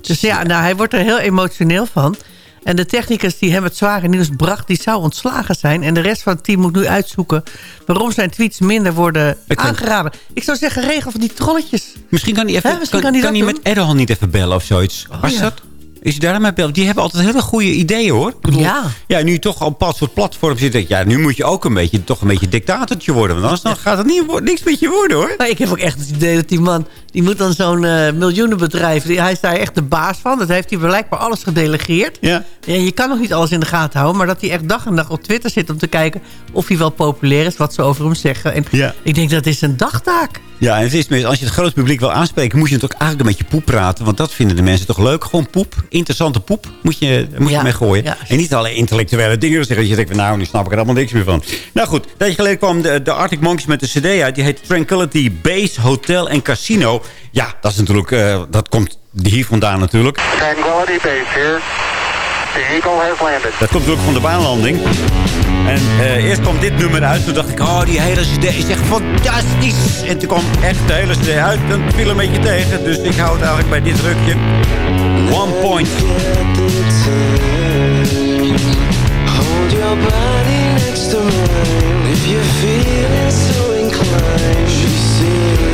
Dus ja, nou, hij wordt er heel emotioneel van. En de technicus die hem het zware nieuws bracht... die zou ontslagen zijn. En de rest van het team moet nu uitzoeken... waarom zijn tweets minder worden Ik kan- aangeraden. Ik zou zeggen, regel van die trolletjes. Misschien kan hij even, misschien kan, kan hij kan hij met Erdogan niet even bellen of zoiets. Was ja. dat? Is hij daar aan mij bellen? Die hebben altijd hele goede ideeën, hoor. Ik bedoel, Ja. Ja, nu je toch op een soort platform zit. ik, Ja, nu moet je ook een beetje, toch een beetje dictatortje worden. Want anders dan gaat het niet, niks met je worden, hoor. Maar ik heb ook echt het idee dat die man... die moet dan zo'n eh, miljoenenbedrijf... Die, hij is daar echt de baas van. Dat heeft hij blijkbaar alles gedelegeerd. Ja. Ja, je kan nog niet alles in de gaten houden... maar dat hij echt dag en dag op Twitter zit om te kijken... of hij wel populair is, wat ze over hem zeggen. En Ja. ik denk dat is een dagtaak. Ja, en het is, als je het grote publiek wil aanspreken... moet je het ook eigenlijk een beetje poep praten. Want dat vinden de mensen toch leuk. Gewoon poep. Interessante poep moet je, moet je mee gooien. ja. En niet alleen intellectuele dingen zeggen. Dat je denkt, van, nou, nu snap ik er allemaal niks meer van. Nou goed, een tijdje geleden kwam de, de Arctic Monkeys met een cd uit. Die heet Tranquility Base Hotel en Casino. Ja, dat is natuurlijk... eh, dat komt hier vandaan natuurlijk. Tranquility Base here. The Eagle has landed. Dat komt natuurlijk van de baanlanding. En eh, eerst kwam dit nummer uit. Toen dacht ik, oh, die hele cd is echt fantastisch. En toen kwam echt de hele cd uit. En het viel een beetje tegen. Dus ik hou het eigenlijk bij dit rukje. One Point. Hold your body next to mine if you're feeling so inclined.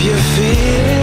If you feel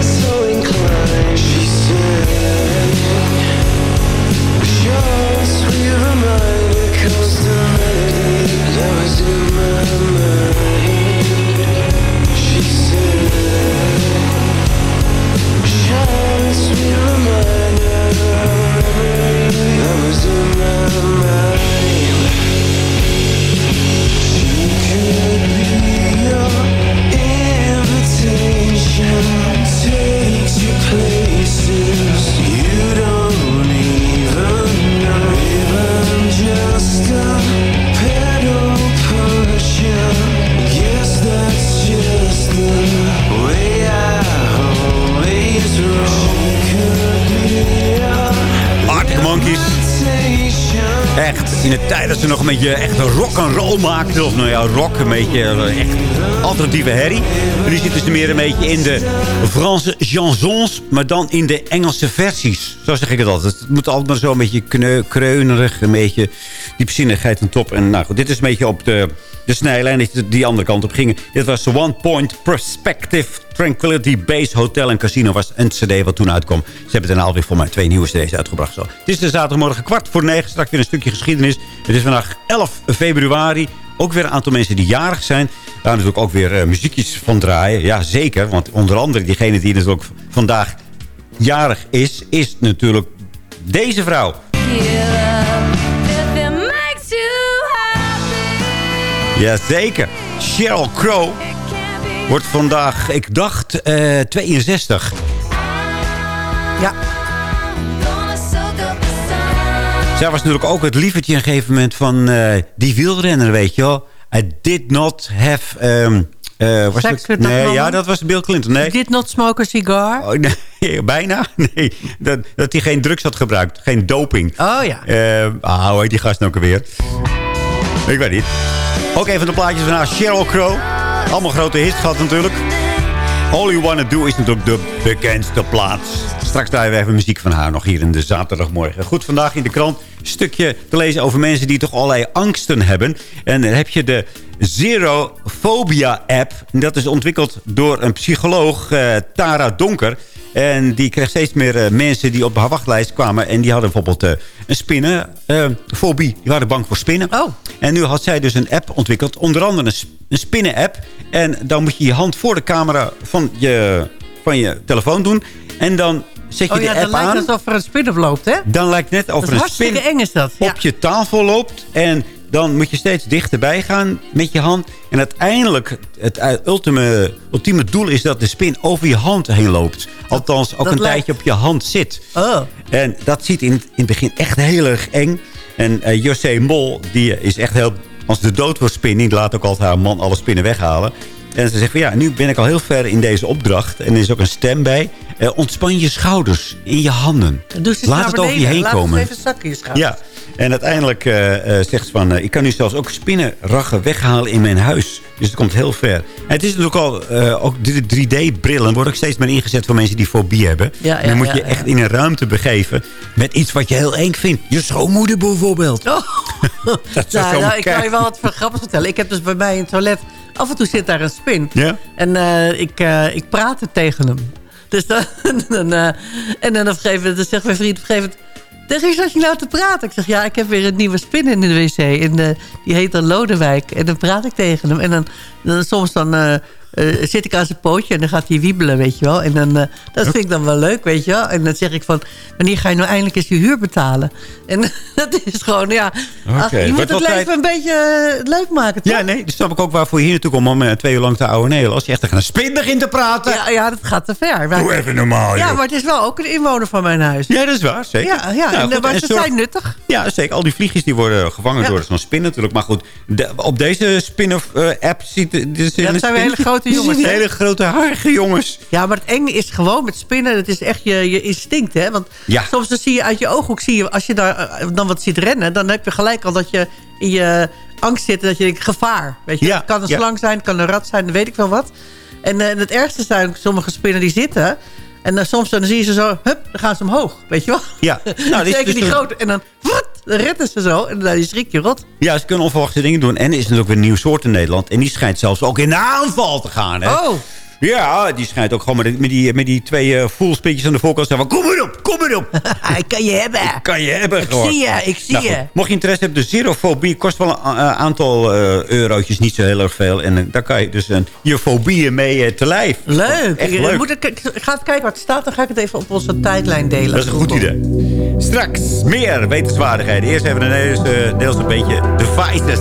maakten. Of nou ja, rock, een beetje eh, echt alternatieve herrie. En nu zitten ze meer een beetje in de Franse chansons, maar dan in de Engelse versies. Zo zeg ik het altijd. Het moet altijd maar zo een beetje kneu, kreunerig, een beetje diepzinnigheid en top. En nou goed, dit is een beetje op de, de snijlijn je die andere kant op ging. Dit was One Point Perspective Tranquility Base Hotel en Casino was een cd wat toen uitkwam. Ze hebben daarna alweer voor mij twee nieuwe cd's uitgebracht. Zo. Het is de zaterdagmorgen kwart voor negen. Straks weer een stukje geschiedenis. Het is vandaag 11 februari. Ook weer een aantal mensen die jarig zijn. Daar natuurlijk ook weer eh, muziekjes van draaien. Ja, zeker. Want onder andere diegene die natuurlijk vandaag jarig is... is natuurlijk deze vrouw. Jazeker. Sheryl Crow wordt vandaag, ik dacht, eh 62. Ja. Zij was natuurlijk ook het lievertje een gegeven moment van eh, die wielrenner, weet je wel. I did not have... ehm, eh, was Sex het- nee, ja, dat was Bill Clinton. Nee. Did not smoke a cigar. Oh, nee, [LAUGHS] bijna. Nee, dat, dat hij geen drugs had gebruikt. Geen doping. Oh ja. Eh, ah, hoe heet die gast nou ook alweer? Ik weet niet. Ook even de plaatjes van haar. Sheryl Crow. Allemaal grote hits gehad natuurlijk. All You Wanna Do is natuurlijk de bekendste plaats. Straks draaien we even muziek van haar nog hier in de zaterdagmorgen. Goed, vandaag in de krant een stukje te lezen over mensen die toch allerlei angsten hebben. En dan heb je de Zero Phobia app. Dat is ontwikkeld door een psycholoog, eh, Tara Donker. En die kreeg steeds meer eh, mensen die op haar wachtlijst kwamen. En die hadden bijvoorbeeld eh, een spinnenfobie. die waren bang voor spinnen. Oh. En nu had zij dus een app ontwikkeld. Onder andere een, sp- een spinnen-app. En dan moet je je hand voor de camera van je, van je telefoon doen. En dan zet je Oh de ja, app dan lijkt aan. het alsof er een spin op loopt, hè? Dan lijkt het net over is een spin eng is dat. Ja. op je tafel loopt. En dan moet je steeds dichterbij gaan met je hand. En uiteindelijk, het u- ultieme, ultieme doel is dat de spin over je hand heen loopt. Althans, ook dat een lijkt- tijdje op je hand zit. Oh. En dat ziet in, in het begin echt heel erg eng. En eh José Mol, die is echt heel... Als de dood voor spinning, die laat ook altijd haar man alle spinnen weghalen. En ze zegt van ja, nu ben ik al heel ver in deze opdracht. En er is ook een stem bij. Eh, ontspan je schouders in je handen. Eens Laat het over je heen Laat komen. het even zakken je schouders. Ja, en uiteindelijk eh, eh, zegt ze van... ik kan nu zelfs ook spinnenraggen weghalen in mijn huis. Dus het komt heel ver. En het is natuurlijk al... eh, ook de 3D-brillen worden ook steeds meer ingezet voor mensen die fobie hebben. Ja, en dan ja, moet ja, je ja. echt in een ruimte begeven... met iets wat je heel eng vindt. Je schoonmoeder bijvoorbeeld. [LAUGHS] dat is Nou, nou, ik kan je wel wat grappigs vertellen. Ik heb dus bij mij in het toilet... Af en toe zit daar een spin. Ja? En eh, ik, eh, ik praat er tegen hem. Dus [LAUGHS] dan, eh, en dan op een gegeven moment zegt mijn vriend op een gegeven moment... Tegen wie zat je nou te praten? Ik zeg, ja, ik heb weer een nieuwe spin in de wc. En die heet dan Lodewijk. En dan praat ik tegen hem. En dan, dan soms dan, eh, eh, zit ik aan zijn pootje en dan gaat hij wiebelen, weet je wel. En dan, eh, dat vind ik dan wel leuk, weet je wel. En dan zeg ik van, wanneer ga je nou eindelijk eens je huur betalen? En [LAUGHS] dat is gewoon, ja... ach, je moet het leven tijd- een beetje eh, leuk maken, toch? Ja, nee, dus snap ik ook waarvoor je hier naartoe komt om eh, twee uur lang te ouwe Als je echt een spin begint te praten. Ja, ja, dat gaat te ver. Maar- Doe even normaal, Ja, joh. maar het is wel ook een inwoner van mijn huis. Ja, dat is waar, zeker. Ja, ja Nou, en, goed, maar en ze zorg- zijn nuttig. Ja, zeker. Al die vliegjes die worden gevangen Ja. door zo'n spin natuurlijk. Maar goed, de- op deze spin-off-app ziet... Ja, een dat zijn we hele spin- grote jongens, hè? hele grote harige jongens. Ja, maar het enge is gewoon met spinnen. Het is echt je, je instinct, hè? Want Ja. soms dan zie je uit je ooghoek... Zie je, als je daar eh, dan wat ziet rennen... dan heb je gelijk al dat je in je angst zit... dat je denkt, gevaar. Weet je? Ja, Het kan een ja. slang zijn, het kan een rat zijn... weet ik wel wat. En, eh, en het ergste zijn sommige spinnen die zitten... en dan soms dan zie je ze zo... hup, dan gaan ze omhoog. Weet je wel? Ja. [LAUGHS] Nou, Zeker dus die grote. En dan, wat, dan retten ze zo. En dan schrik je rot. Ja, ze kunnen onverwachte dingen doen. En er is natuurlijk weer een nieuw soort in Nederland. En die schijnt zelfs ook in de aanval te gaan. Hè? Oh. Ja, die schijnt ook gewoon met, met, die, met die twee voelspitjes aan de voorkant van, Kom erop, kom erop. [LAUGHS] ik kan je hebben. kan je hebben Ik gewoon. zie je, ik zie Nou je. goed, mocht je interesse hebben, de zerofobie kost wel een eh, aantal eh, eurotjes. Niet zo heel erg veel. En daar kan je dus een, je fobieën mee te lijf. Leuk. Echt ik, leuk. Moet ik, ik ga even kijken wat er staat. Dan ga ik het even op onze tijdlijn delen. Dat is een goed idee. Straks meer wetenswaardigheden. Eerst even een deels een beetje devices.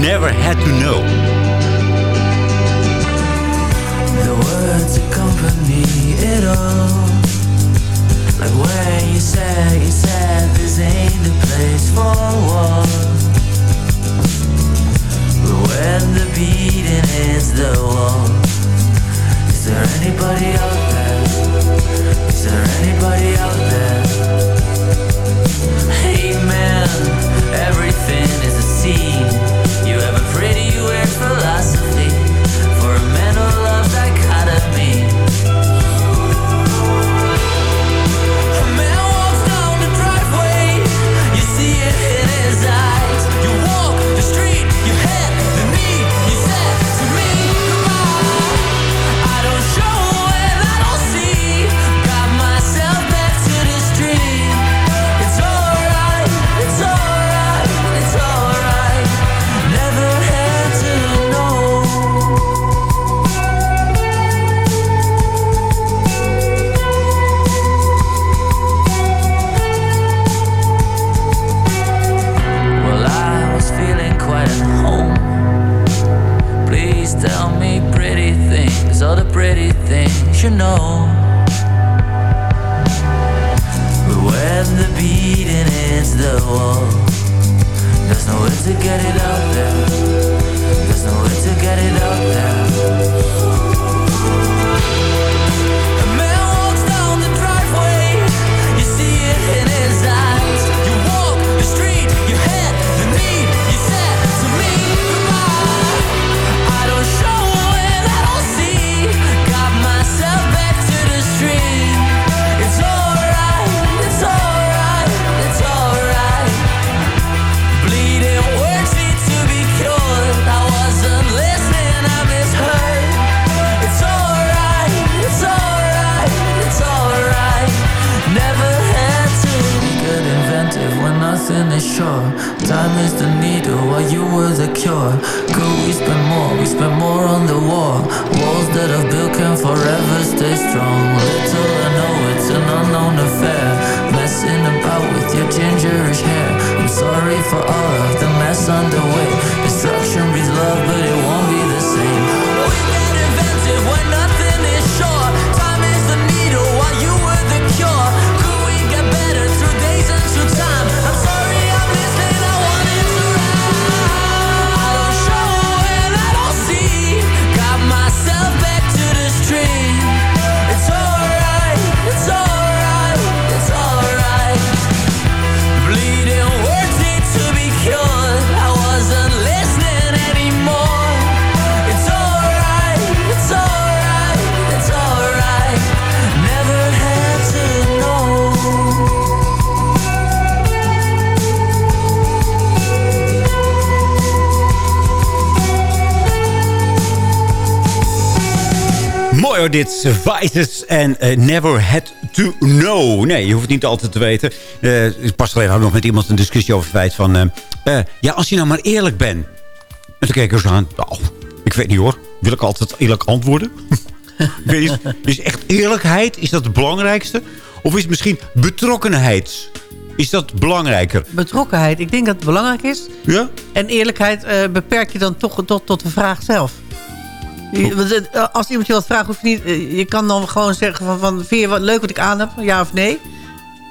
Never had to know. Like you said, you said this ain't the place for war. But when the beating hits the wall, is there anybody out there? Is there anybody out there? Strong. Little I know it's an unknown affair. Messing about with your gingerish hair. I'm sorry for all of the mess underway. Destruction breeds love, but it won't Dit. Vices en eh, Never Had To Know. Nee, je hoeft het niet altijd te weten. Eh, ik pas geleden had ik nog met iemand een discussie over het feit van... eh, eh, ja, als je nou maar eerlijk bent. En toen keek ik zo aan. Nou, ik weet niet hoor. Wil ik altijd eerlijk antwoorden? [LAUGHS] Is echt eerlijkheid, is dat het belangrijkste? Of is het misschien betrokkenheid? Is dat belangrijker? Betrokkenheid, ik denk dat het belangrijk is. Ja? En eerlijkheid eh, beperk je dan toch tot, tot de vraag zelf. Als iemand je wat vraagt, hoef je niet... eh, Je kan dan gewoon zeggen van, van vind je wat leuk wat ik aan heb? Ja of nee?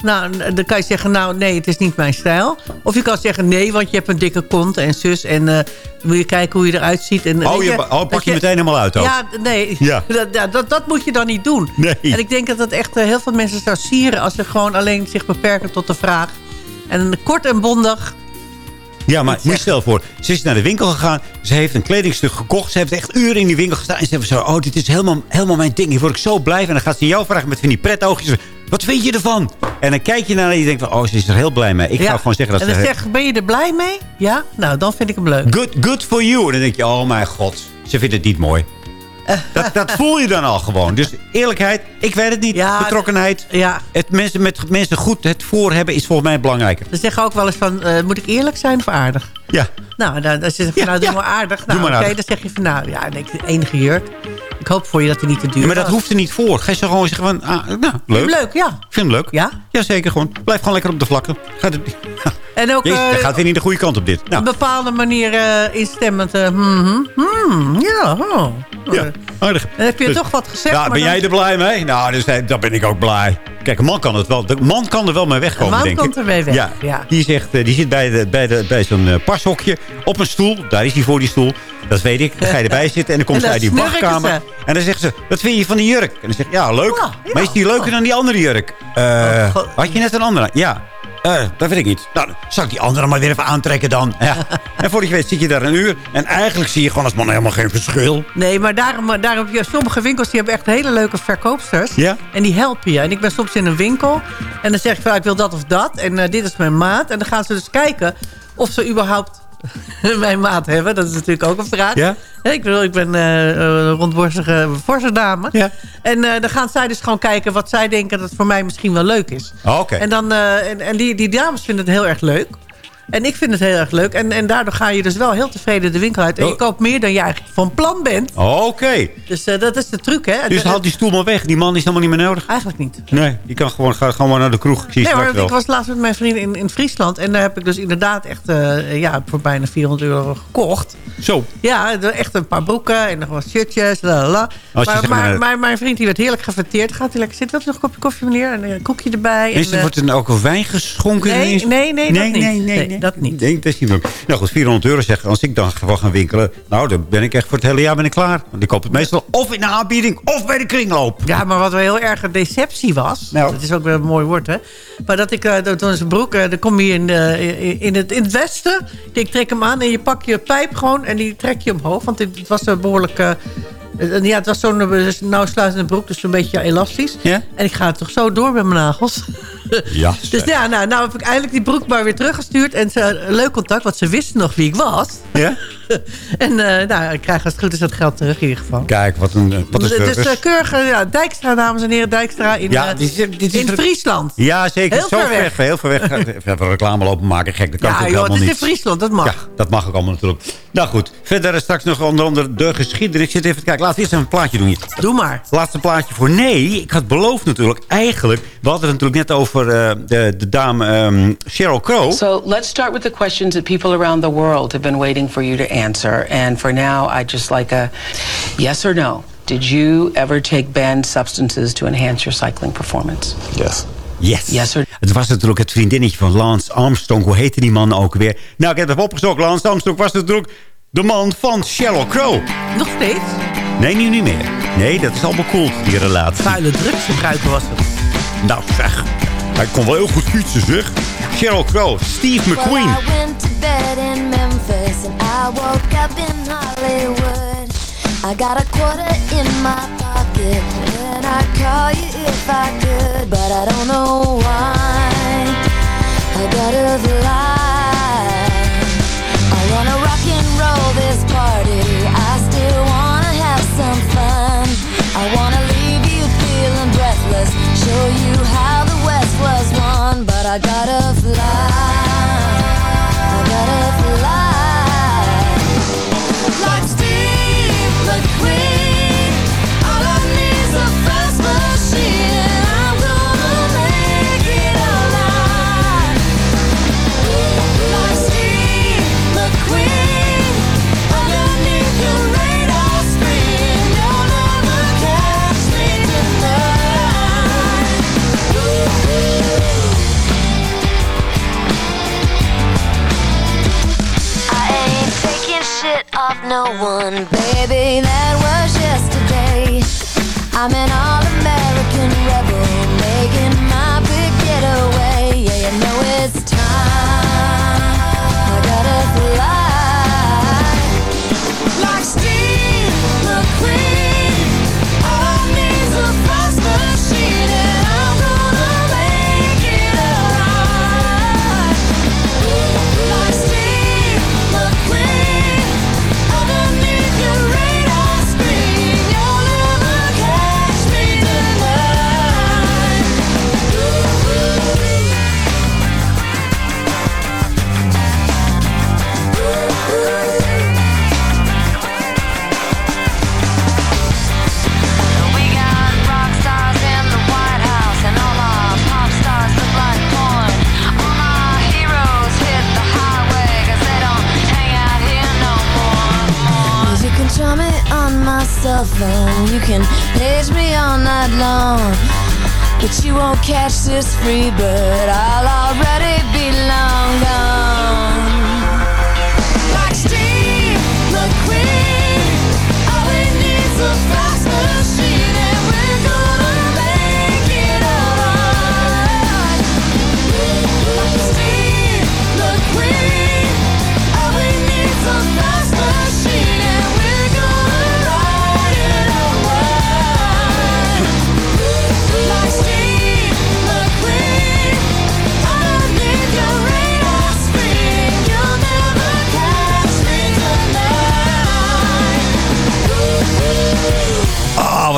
Nou, dan kan je zeggen, nou nee, het is niet mijn stijl. Of je kan zeggen nee, want je hebt een dikke kont en zus. En eh wil je kijken hoe je eruit ziet. En, Oh, je, oh, pak dat je meteen helemaal uit ook. Ja, nee. Ja. [LAUGHS] Dat, dat, dat moet je dan niet doen. Nee. En ik denk dat het echt eh, heel veel mensen zou sieren... als ze gewoon alleen zich beperken tot de vraag. En kort en bondig Ja, maar moet je stel voor. Ze is naar de winkel gegaan. Ze heeft een kledingstuk gekocht. Ze heeft echt uren in die winkel gestaan. En ze heeft zo, oh, dit is helemaal, helemaal mijn ding. Hier word ik zo blij. En dan gaat ze jou vragen met van die pretoogjes. Wat vind je ervan? En dan kijk je naar haar en je denkt van, oh, ze is er heel blij mee. Ik Ja. zou gewoon zeggen dat en ze... dan zeg ben je er blij mee? Ja? Nou, dan vind ik hem leuk. Good, good for you. En dan denk je, oh mijn god. Ze vindt het niet mooi. Dat, dat voel je dan al gewoon. Dus eerlijkheid, ik weet het niet. Betrokkenheid. Ja. Het mensen met mensen goed het voor hebben is volgens mij belangrijker. Ze zeggen ook wel eens van, eh, moet ik eerlijk zijn of aardig? Ja. Nou, dan, als je zegt, van, nou, doe maar aardig. Nou, oké, dan zeg je van, nou, ja, nee, enige jurk. Ik hoop voor je dat hij niet te duur Ja, maar dat was. hoeft er niet voor. Ga je zo gewoon zeggen van, ah, nou, leuk. Vind je hem leuk, ja. Ik vind hem leuk. Ja? Jazeker, gewoon. Blijf gewoon lekker op de vlakte. Gaat het, En ook [LAUGHS] Jezus, eh, gaat weer niet de goede kant op dit. op Nou, een bepaalde manier eh, instemmend. eh, hmm, hmm, ja, oh. ja, aardig. Dan heb je Dus- toch wat gezegd. Ja, ben dan- jij er blij mee? Nou, dus, eh, dan ben ik ook blij. Kijk, een man kan het wel. De man kan er wel mee wegkomen, Een man denk ik. er mee weg, Ja, ja. Die, zegt, die zit bij, de, bij, de, bij zo'n pashokje op een stoel. Daar is hij voor die stoel. Dat weet ik. Dan ga je erbij [LAUGHS] zitten en dan komt En ze uit die wachtkamer. ze. En dan zegt ze, wat vind je van die jurk? En dan zeg ik, ja, leuk. Ja, ja. Maar is die leuker dan die andere jurk? Eh, Oh, had je net een andere? Ja. Eh, dat weet ik niet. Nou, dan zal ik die andere maar weer even aantrekken dan. Ja. [LAUGHS] en voordat je weet zit je daar een uur. En eigenlijk zie je gewoon als man helemaal geen verschil. Nee, maar daarom, daarom heb je sommige winkels die hebben echt hele leuke verkoopsters. Ja? En die helpen je. En ik ben soms in een winkel. En dan zeg ik van, ik wil dat of dat. En eh, dit is mijn maat. En dan gaan ze dus kijken of ze überhaupt [LAUGHS] mijn maat hebben. Dat is natuurlijk ook een vraag. Ja? Ik bedoel, ik ben eh eh, rondborstige forse dame. Ja. En eh, dan gaan zij dus gewoon kijken wat zij denken dat voor mij misschien wel leuk is. Oh, Oké. En, dan, en, en die, die dames vinden het heel erg leuk. En ik vind het heel erg leuk. En, en daardoor ga je dus wel heel tevreden de winkel uit. En je Oh. koopt meer dan je eigenlijk van plan bent. Oké. Dus eh, dat is de truc, hè? Dus haal die stoel maar weg. Die man is helemaal niet meer nodig. Eigenlijk niet. Nee, die kan gewoon, ga gewoon maar naar de kroeg. Ik zie Nee, maar wel. ik was laatst met mijn vrienden in, in Friesland. En daar heb ik dus inderdaad echt eh, ja, voor bijna 400 euro gekocht. Zo. Ja, echt een paar broeken en nog wat shirtjes. Maar, maar, maar- maar mijn vriend die werd heerlijk gefeteerd. Gaat hij lekker zitten? Wil je nog een kopje koffie, meneer? En een koekje erbij. Is en, eh, wordt er ook wijn geschonken? Nee, nee, nee, nee, niet. nee, nee, Nee, nee. dat niet. Nee, dat is niet. Nou goed, 400 euro zeggen. Als ik dan gewoon ga winkelen, nou, dan ben ik echt voor het hele jaar ben ik klaar. Want ik koop het meestal of in de aanbieding of bij de kringloop. Ja, maar wat wel heel erg een deceptie was... Nou. dat is ook wel een mooi woord, hè... maar dat ik, eh, toen is een broek... eh, dan kom je in, eh, in, het, in het westen... ik trek hem aan en je pakt je pijp gewoon... en die trek je omhoog, want het, was een behoorlijk... eh, ja, het was zo'n nauwsluitende broek, dus een beetje elastisch. Ja? En ik ga het toch zo door met mijn nagels. Ja, [LAUGHS] Dus ja, nou, nou heb ik eindelijk die broek maar weer teruggestuurd. En ze, leuk contact, want ze wisten nog wie ik was. Ja? [LAUGHS] En eh, nou, ik krijg als het goed is dat geld terug in ieder geval. Kijk, wat een, eh, wat een Dus uh, keurige ja, Dijkstra, dames en heren. Dijkstra in, Ja, dit is- dit is in er- Friesland. Ja, zeker. Heel Zo ver weg. Heel ver weg. [LAUGHS] Even reclame lopen maken, gek. Dat kan Ja, joh, het helemaal is in. Friesland, dat mag. Ja, dat mag ook allemaal natuurlijk. Nou goed, verder is straks nog onder andere de geschiedenis. Ik zit even te kijken. Laten we eerst even een plaatje doen hier. Doe maar. Laatste plaatje voor nee. Ik had beloofd natuurlijk. Eigenlijk, we hadden het natuurlijk net over eh, de, de dame ehm, Sheryl Crow. So let's start with the questions that people around the world have been waiting for you to answer. And for now, I just like a yes or no. Did you ever take banned substances to enhance your cycling performance? Yes. Yes. Yes Het was natuurlijk het vriendinnetje van Lance Armstrong. Hoe heette die man ook weer? Nou, ik heb het opgezocht. Lance Armstrong was natuurlijk de man van Sheryl Crow. Nog steeds? Nee, nu niet meer. Nee, dat is al bekoeld, die relatie. Vuile drugsgebruiker was het. Nou zeg, hij kon wel heel goed fietsen zeg. Sheryl Crow, Steve McQueen. I went to bed in Memphis and I woke up in Hollywood. I got a quarter in my pocket and I'd call you if I could, but I don't know why. I gotta fly. I wanna rock and roll this party. I still wanna have some fun. I wanna leave you feeling breathless. Show you how the West was won. But I gotta fly. I gotta fly. Like Steve McQueen. No one, baby. That was yesterday. I'm an all-American rebel, making my big getaway. Yeah, you know it's time. I gotta fly like phone, you can page me all night long. But you won't catch this free bird, I'll already be long gone.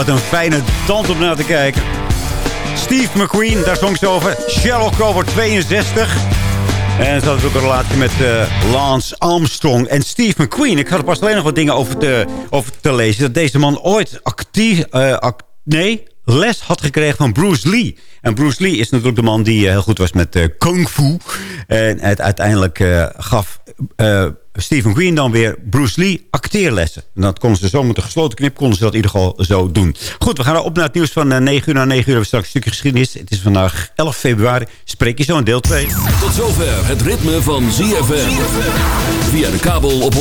Wat een fijne dans om naar te kijken. Steve McQueen, daar zong ze over. Crow wordt 62. En ze hadden ook een relatie met eh, Lance Armstrong en Steve McQueen. Ik had er pas alleen nog wat dingen over te, over te lezen. Dat deze man ooit actief... eh, nee, les had gekregen van Bruce Lee. En Bruce Lee is natuurlijk de man die eh, heel goed was met kung fu. En het uiteindelijk gaf eh, Stephen Green dan weer Bruce Lee acteerlessen. En dat konden ze zo met een gesloten knip, konden ze dat in ieder geval zo doen. Goed, we gaan op naar het nieuws van eh, 9 uur. Na 9 uur hebben we straks een stukje geschiedenis. Het is vandaag 11 februari. Spreek je zo in deel 2. Tot zover het ritme van ZFM. Via de kabel op 104.5.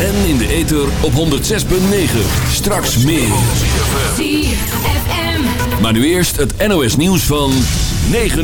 En in de ether op 106.9. Straks meer. Maar nu eerst het NOS nieuws van 9 uur.